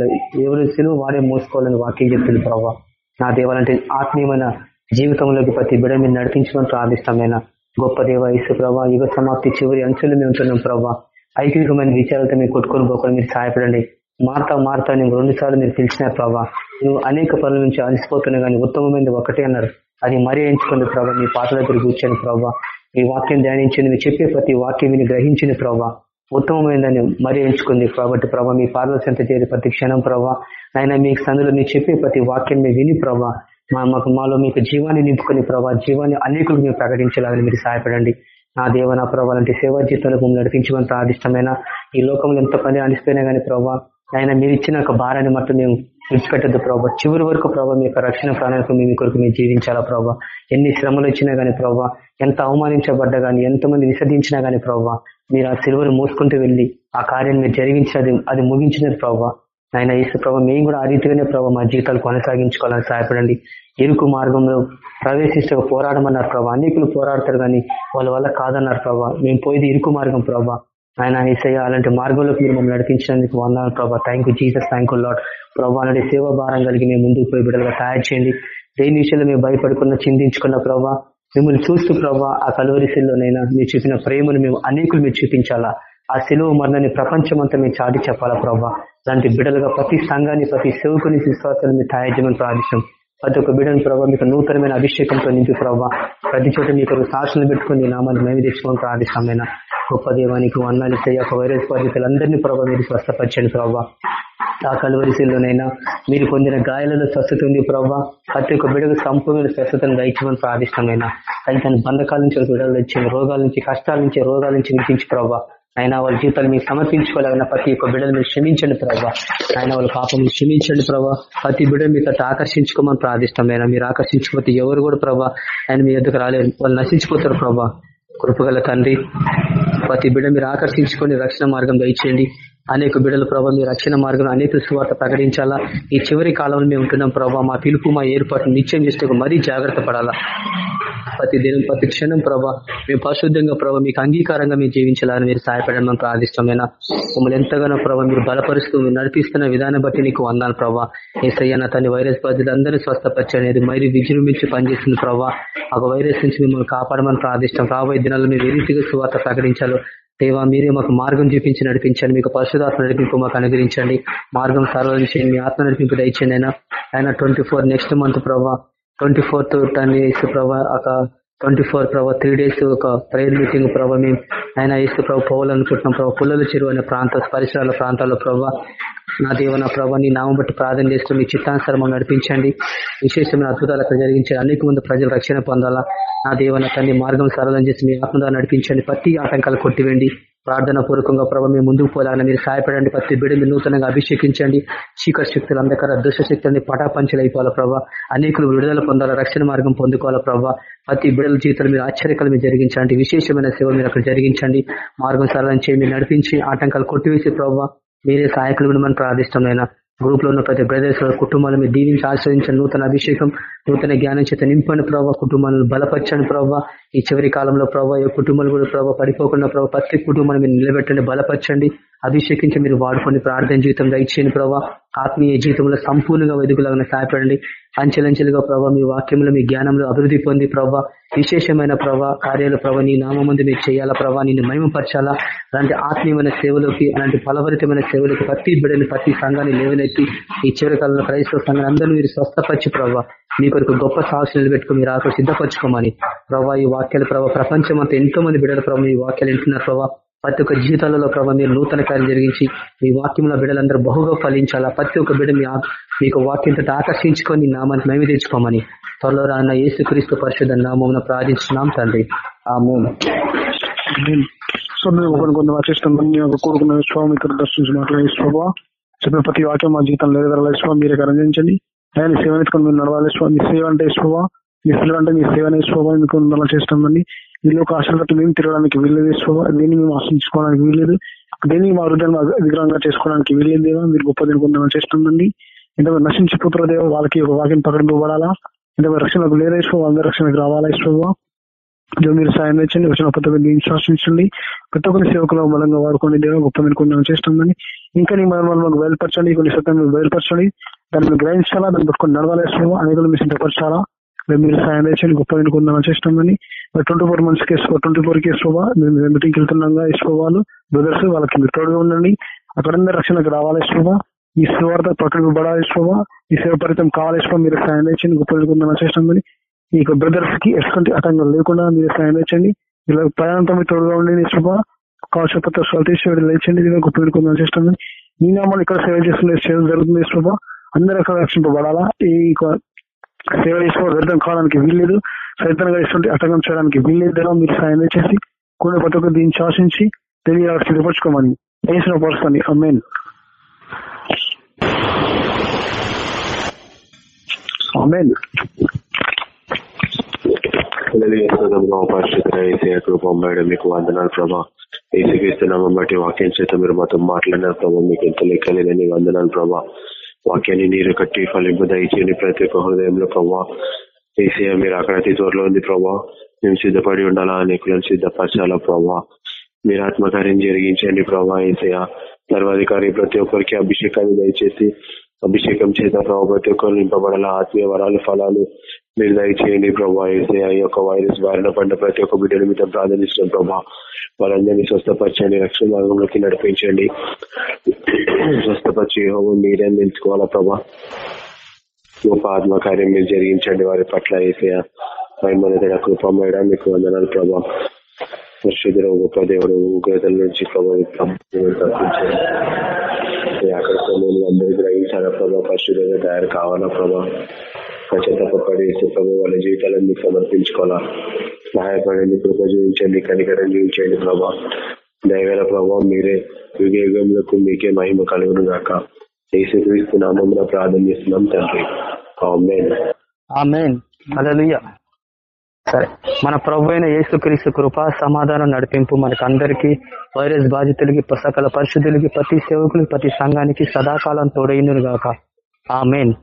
ఎవరు సిలువ వాడే మోసుకోవాలని వాక్యం చెప్తుంది ప్రభావ నా దేవాలంటే ఆత్మీయమైన జీవితంలోకి ప్రతి బిడ మీద నడిపించమని ప్రార్థిస్తామైనా గొప్ప దేవ యేసు ప్రభా యుగ సమాప్తి చివరి అంచెలు మేము ఉంటున్నాం ప్రభావ ఐక్యమైన విచారాలతో మేము కొట్టుకొని పోకుండా మీరు సహాయపడండి. మారుతా మారుతా నేను రెండుసార్లు మీరు పిలిచిన ప్రభా నువ్వు అనేక పనుల నుంచి అలసిపోతున్నా కానీ ఉత్తమమైనది ఒకటే అన్నారు. అది మరీ ఎంచుకుంది ప్రభా మీ పాత దగ్గర కూర్చొని ప్రభా. మీ వాక్యం ధ్యానించింది మీరు చెప్పే ప్రతి వాక్యం విని గ్రహించింది ప్రభా. ఉత్తమమైనదని మరీ ఎంచుకుంది కాబట్టి ప్రభా మీ పాదల చెంత చేరి ప్రతి క్షణం ప్రభా. ఆయన మీకు సందులో మీరు చెప్పే ప్రతి వాక్యం మీరు విని ప్రభా మా మాకు మాలో మీకు జీవాన్ని నింపుకుని ప్రభా జీవాన్ని అనేకులు మీరు ప్రకటించాలని మీరు సహాయపడండి. నా దేవ నా ప్రభావ లాంటి సేవా జీవితంలో నడిపించమని ప్రార్థిష్టమైన ఈ లోకంలో ఎంత పని అనిసిపోయినా కానీ ప్రభావ ఆయన మీరు ఇచ్చిన ఒక భారాన్ని మాత్రం మేము విడిచిపెట్టద్దు ప్రభావ చివరి వరకు ప్రభావ మీ యొక్క రక్షణ ప్రాణాలకు మీ కొరకు మేము జీవించాలా ప్రభావ ఎన్ని శ్రమలు వచ్చినా గానీ ప్రభావ ఎంత అవమానించబడ్డా గానీ ఎంతమంది విసర్జించినా గానీ ప్రభావ మీరు ఆ సిల్వర్ మోసుకుంటూ వెళ్ళి ఆ కార్యాన్ని మీరు జరిగించినది అది ముగించినది ప్రభావ ఆయన ఈసు ప్రభావ మేము కూడా ఆ రీతిగానే ప్రభావ మా జీవితాలు కొనసాగించుకోవాలని సహాయపడండి. ఇరుకు మార్గంలో ప్రవేశిస్తే పోరాడమన్నారు ప్రభావ అనేకులు పోరాడతారు కానీ వాళ్ళ వల్ల కాదన్నారు ప్రభావ మేము పోయేది ఇరుకు మార్గం ప్రభావ ఆయన ఈసయ అలాంటి మార్గంలోకి మీరు మమ్మల్ని నడిపించినందుకు వందాలు ప్రభావ thank you Jesus thank you Lord ప్రభావ అలాంటి సేవా భారం కలిగి మేము ముందుకు పోయి బిడ్డలుగా తయారు చేయండి. దేని విషయంలో మేము భయపడుకున్న చింతించుకున్న ప్రభావ మిమ్మల్ని చూస్తూ ప్రభావ ఆ కలువరిశిల్లోనైనా మీరు చూపిన ప్రేమను మేము అనేకులు మీరు చూపించాలా? ఆ సెలవు మరణాన్ని ప్రపంచం అంతా మేము చాటి చెప్పాలా ప్రభావ లాంటి బిడ్డలుగా ప్రతి సంఘాన్ని ప్రతి సేవకుని విశ్వాసాన్ని మీరు తయారు చేయమని ప్రార్థిస్తాం ప్రతి ఒక్క బిడ్డను ప్రభావ మీకు నూతనమైన అభిషేకంతో నింపి ప్రభావ ప్రతి చోట మీకు సాక్షులు పెట్టుకుని నామాన్ని మేము తెచ్చుకొని ప్రార్థిస్తామైనా. గొప్ప దేవానికి వందాలు ఒక వైరస్ బాధితులందరినీ ప్రభావ మీరు స్వస్థపరచండి ప్రభావ ఆ కలువరిశీల్లోనైనా మీరు పొందిన గాయాలలో స్వస్థత ఉంది ప్రభావ ప్రతి ఒక్క బిడకు సంపూర్ణ స్వస్థతను దయచేమని ప్రార్థిష్టమైన అయితే బంధకాల నుంచి విడుదల తెచ్చింది రోగాల నుంచి కష్టాల నుంచి రోగాల నుంచి విధించి ప్రభావ ఆయన వాళ్ళ జీవితాలు మీకు సమర్పించుకోలేగిన ప్రతి ఒక్క బిడ్డలు మీరు క్షమించండి ప్రభావ ఆయన వాళ్ళ పాపం క్షమించండి ప్రభావ ప్రతి బిడ్డ మీతో ఆకర్షించుకోమని ప్రార్థిష్టమైన మీరు ఆకర్షించుకోతే ఎవరు కూడా ప్రభావ ఆయన మీ ఎదుగు రాలేదు వాళ్ళు నశించిపోతారు ప్రభావ కృపగల తండ్రి ప్రతి బిడ్డ మీరు ఆకర్షించుకొని రక్షణ మార్గం దయచేయండి. అనేక బిడ్డల ప్రభావ మీ రక్షణ మార్గం అనేక సువార్త ప్రకటించాలా? ఈ చివరి కాలంలో మేము ఉంటున్నాం ప్రభావ మా పిలుపు మా ఏర్పాటు నిత్యం చేస్తే మరీ జాగ్రత్త పడాలా? ప్రతి దినం ప్రతి క్షణం ప్రభా మేము పరిశుద్ధంగా ప్రభావ మీకు అంగీకారంగా మేము జీవించాలని మీరు సహాయపడడం మేము ప్రార్థిష్టమైన మమ్మల్ని ఎంతగానో ప్రభావ మీరు బలపరుస్తూ నడిపిస్తున్న విధానం బట్టి నీకు వందాను ప్రభావ ఏసయ్యన తన వైరస్ బాధ్యత అందరినీ స్వస్థపరచనేది మరి విజృంభించి పనిచేస్తుంది ప్రభావ ఒక వైరస్ నుంచి మిమ్మల్ని కాపాడమని ప్రార్థిష్టం రాబోయే దినాల్లో మీరు ఏ రీతిగా స్వార్థ ప్రకటించాలో దేవా మీరే మాకు మార్గం చూపించి నడిపించండి. మీకు పరిశుధాత్మ నడిపింపు మాకు అనుగ్రహించండి. మార్గం సర్వలించండి మీ ఆత్మ నడిపింపు దయచండి అయినా. ఆయన ట్వంటీ నెక్స్ట్ మంత్ ప్రభావ ట్వంటీ ఫోర్త్ టెన్ ఇసు ప్రభా ఒక ట్వంటీ ఫోర్ ప్రభావ త్రీ డేస్ ఒక ప్రేయర్ మీటింగ్ ప్రభావ మేము ఆయన ఇసు ప్రభావ పోవాలనుకుంటున్నాం ప్రభావ పుల్లల చెరువు అనే ప్రాంత పరిసరాల ప్రాంతాల్లో ప్రభావ నా దేవ నా ప్రభావ నీ నామం బట్టి ప్రార్థన చేస్తూ మీ చిత్తానుసరం నడిపించండి. విశేషమైన అద్భుతాలు అక్కడ జరిగించండి అనేక మంది ప్రజలు రక్షణ పొందాలా. నా దేవన తన్ని మార్గం సరళం చేసి మీ ఆత్మదా నడిపించండి. ప్రతి ఆటంకాలు కొట్టివేండి ప్రార్థన పూర్వకంగా ప్రభావ మేము ముందుకు పోలాలని మీరు సహాయపడండి. ప్రతి బిడ్డని నూతనంగా అభిషేకించండి. చీకటి శక్తులు అంధకార దుష్టశక్తులని పటాపంచలు అయిపోవాలా ప్రభావ అనేకులు విడుదల పొందాలా రక్షణ మార్గం పొందుకోవాలా ప్రభావ ప్రతి బిడ్డల జీవితాలు మీరు ఆశ్చర్యకాలు మీరు జరిగించండి. విశేషమైన సేవ మీరు అక్కడ జరిగించండి. మార్గం సరళం చేయి మీరు నడిపించి ఆటంకాలు కొట్టివేసి ప్రభావ మీరే సహాయకులు మనం ప్రార్థిష్టమైన గ్రూప్లో ఉన్న ప్రతి బ్రదర్స్ కుటుంబాలు మీరు దీవించి ఆశ్రయించండి. నూతన అభిషేకం నూతన జ్ఞానం చేత నింపని ప్రభావ కుటుంబాలను బలపరచండి ప్రభావ ఈ చివరి కాలంలో ప్రభావ కుటుంబాలు కూడా ప్రభావ పడిపోకుండా ప్రభావ ప్రతి కుటుంబాన్ని మీరు నిలబెట్టండి బలపరచండి. అభిషేకించి మీరు వాడుకొని ప్రార్థన జీవితం దయచేయండి ప్రభావ ఆత్మీయ జీవితంలో సంపూర్ణంగా వెదుగులాగా సహాయపడండి. అంచెలంచెలుగా ప్రభావ మీ వాక్యంలో మీ జ్ఞానంలో అభివృద్ధి పొంది ప్రభావ విశేషమైన ప్రభావ కార్యాలు ప్రభావ నీ నామందు మీరు చేయాలా ప్రభావ నిన్ను మహిమపరచాలా? అలాంటి ఆత్మీయమైన సేవలోకి అలాంటి ఫలభరితమైన సేవలకు ప్రతి బిడ్డని ప్రతి సంఘాన్ని లేవనెత్తి ఈ చివరి కాలంలో క్రైస్తవ సంఘాన్ని అందరూ మీరు స్వస్థపరిచి ప్రభావ మీ కొరకు గొప్ప సాహసం నిలబెట్టుకుని మీరు ఆకు సిద్ధపరచుకోమని. ప్రభావ ఈ వాక్యాలు ప్రభావ ప్రపంచం అంతా ఎంతో మంది బిడ్డల ప్రభావ ఈ వాక్యాలు వింటున్నారు ప్రభావ ప్రతి ఒక్క జీవితాలలో ప్రభావ మీరు నూతన కార్యం జరిగించి మీ వాక్యంలో బిడ్డలందరూ బహుగా ఫలించాలా? ప్రతి ఒక్క బిడ్డ మీ మీకు వాక్యంతో ఆకర్షించుకొని నామాన్ని మేము తెచ్చుకోమని. త్వరలో రాన్న యేసుక్రీస్తు పరిషత్ నామం ప్రార్థించున్నాం తండ్రి. ఆ మోమ్ ఒకరిని కొన్ని ఆశిస్తున్నాం కోరుకున్న విశ్వం ఇక్కడ దర్శించి మాట్లాడే స్వభావ చెప్పిన ప్రతి వాక్యం మా జీవితంలో ఎదురల మీరే కరందించండి ఆయన సేవ ఎత్తుకొని మీరు నడవాలి స్వామి. సేవ అంటే ఇష్టవా మీ సేవ అంటే మీ సేవ అనే మీకు అలా చేస్తామని ఈ లోక ఆశలు బట్టి మేము తిరగడానికి వీల్లేదు విశ్వభా దీన్ని మేము ఆశించుకోవడానికి వీల్లేదు. దేన్ని మా హృదయాన్ని విగ్రహంగా చేసుకోవడానికి వీల్లేదు మీరు గొప్ప దీనికి ఉండాలని చేస్తామని ఇంతమంది నశించిపోతున్న దేవ వాళ్ళకి ఒక వాక్యం ప్రకటింపబడాలా ఇంతమంది రక్షణకు లేదా విశ్వం అందరి రక్షణకు రావాలా విశ్వభా మీరు సాయం తెచ్చండి వచ్చిన ప్రతి విశ్వాసించండి. ప్రతి ఒక్కరి సేవకులు బలంగా వాడుకోండి దేవ గొప్ప మీరు కొన్ని చేస్తామని ఇంకా నీ మనం మనకు బయలుపరచండి కొన్ని సత్యం బయలుపరచండి. దాన్ని గ్రహించాలా? దాన్ని పట్టుకొని నడవాలేసుకోవా అనేకలు మీరు సిద్ధపరచాలా? మీరు సాయం చేయండి గొప్ప వినుకుందాం చేస్తామని twenty four months case twenty four కేసు మేము మీటింగ్కి వెళ్తున్నాగా ఇసుకోవాలి బ్రదర్స్ వాళ్ళకి మీరు తోడుగా ఉండండి. అక్కడ రక్షణకు రావాలి ఇసుకోవా ఈ సువార్త ప్రకటింపబడాలి ఇసుకోవా ఈ సేవ ఫలితం కావాలి ఇసుకో మీరు సాయం చేయండి గొప్ప వినుకుందాం చేస్తామని ఈ బ్రదర్స్కి ఎటువంటి ఆటంకం లేకుండా మీరు సాయం చేయండి. ఇలా ప్రయాణంతో మీరు తోడుగా ఉండండి శుభ కావచ్చు కొత్త స్వతీశ్వరుడు లేచండి ఇలా గొప్ప వినుకుందాం చేస్తామని ఈ నామాలు ఇక్కడ సేవ చేస్తున్న సేవ జరుగుతుంది శుభ అందరూ అక్కడ రక్షింపబడాలా? ఈ సేవ చేసుకోవడం వ్యర్థం కావడానికి వీల్లేదు. సైతం ఇటువంటి అటకం చేయడానికి వీల్లేదు మీరు సాయం చేసి కొన్ని ప్రతి ఒక్కరు దీన్ని శాసించి తెలియ సిద్ధపరచుకోమని వేసిన పరుస్తాను. అమ్మేన్ అమ్మేన్ పరిశుద్ధ మీకు వందనాలు ప్రభా ఏసుక్రీస్తున్నామని బట్టి వాక్యం చేత మీరు మాతో మాట్లాడినారు ప్రభావ మీకు ఎంత లెక్కలేదని వందనాలు ప్రభా. వాక్యాన్ని నీరు కట్టి ఫలింపు దయచేయండి. ప్రతి ఒక్క హృదయంలో ప్రభావ ఏసీఆ మీరు అక్కడ అతి త్వరలో ఉంది ప్రభా మేము సిద్ధపడి ఉండాలా? అనేకులను సిద్ధపరచాలా ప్రభావ మీరు ఆత్మకార్యం జరిగించండి ప్రభా ఏసయ సర్వాధికారి ప్రతి ఒక్కరికి అభిషేకాన్ని దయచేసి అభిషేకం చేత ప్రభావ ప్రతి ఒక్కరు నింపబడాల? ఆత్మీయ వరాలు ఫలాలు మీరు దయచేయండి ప్రభా ఏసే ఈ యొక్క వైరస్ బారిన పడిన ప్రతి ఒక్క బిడ్డల మీద ప్రార్థనిస్తున్న ప్రభా వాళ్ళందరినీ స్వస్థపరచండి రక్షణ మార్గంలోకి నడిపించండి. స్వస్థపరిచి మీరే నిలుచుకోవాలా ప్రభా? గొప్ప ఆత్మకార్యం మీరు జరిగించండి వారి పట్ల వేసే మన కృపమేడా మీకు వందనాలు ప్రభా. పరిశుద్ధుల గొప్ప దేవుడు ఉగ్రతల నుంచి తప్పించండి. అక్కడ అందరూ గ్రహించాలా ప్రభా? పరిశుద్ధంగా తయారు కావాలా ప్రభా? పశ్చాత్తాపడి ప్రభు వాళ్ళ జీవితాలను సమర్పించుకోవాలా? సహాయపడండి కృప చూపించండి కనికరం చూపించండి ప్రభా. దైవేల ప్రభావం మీరే యుగయుగంలో మీకే మహిమ కలుగును గాక యేసుక్రీస్తు నామం ప్రార్థన చేస్తున్నాం తండ్రి. సరే మన ప్రభు అయిన యేసుక్రీస్తు కృపా సమాధానం నడిపింపు మనకు అందరికీ వైరస్ బాధితులకి సకల పరిశుద్ధులకి ప్రతి సేవకులకి ప్రతి సంఘానికి సదాకాలం తోడైను గాక ఆ మెయిన్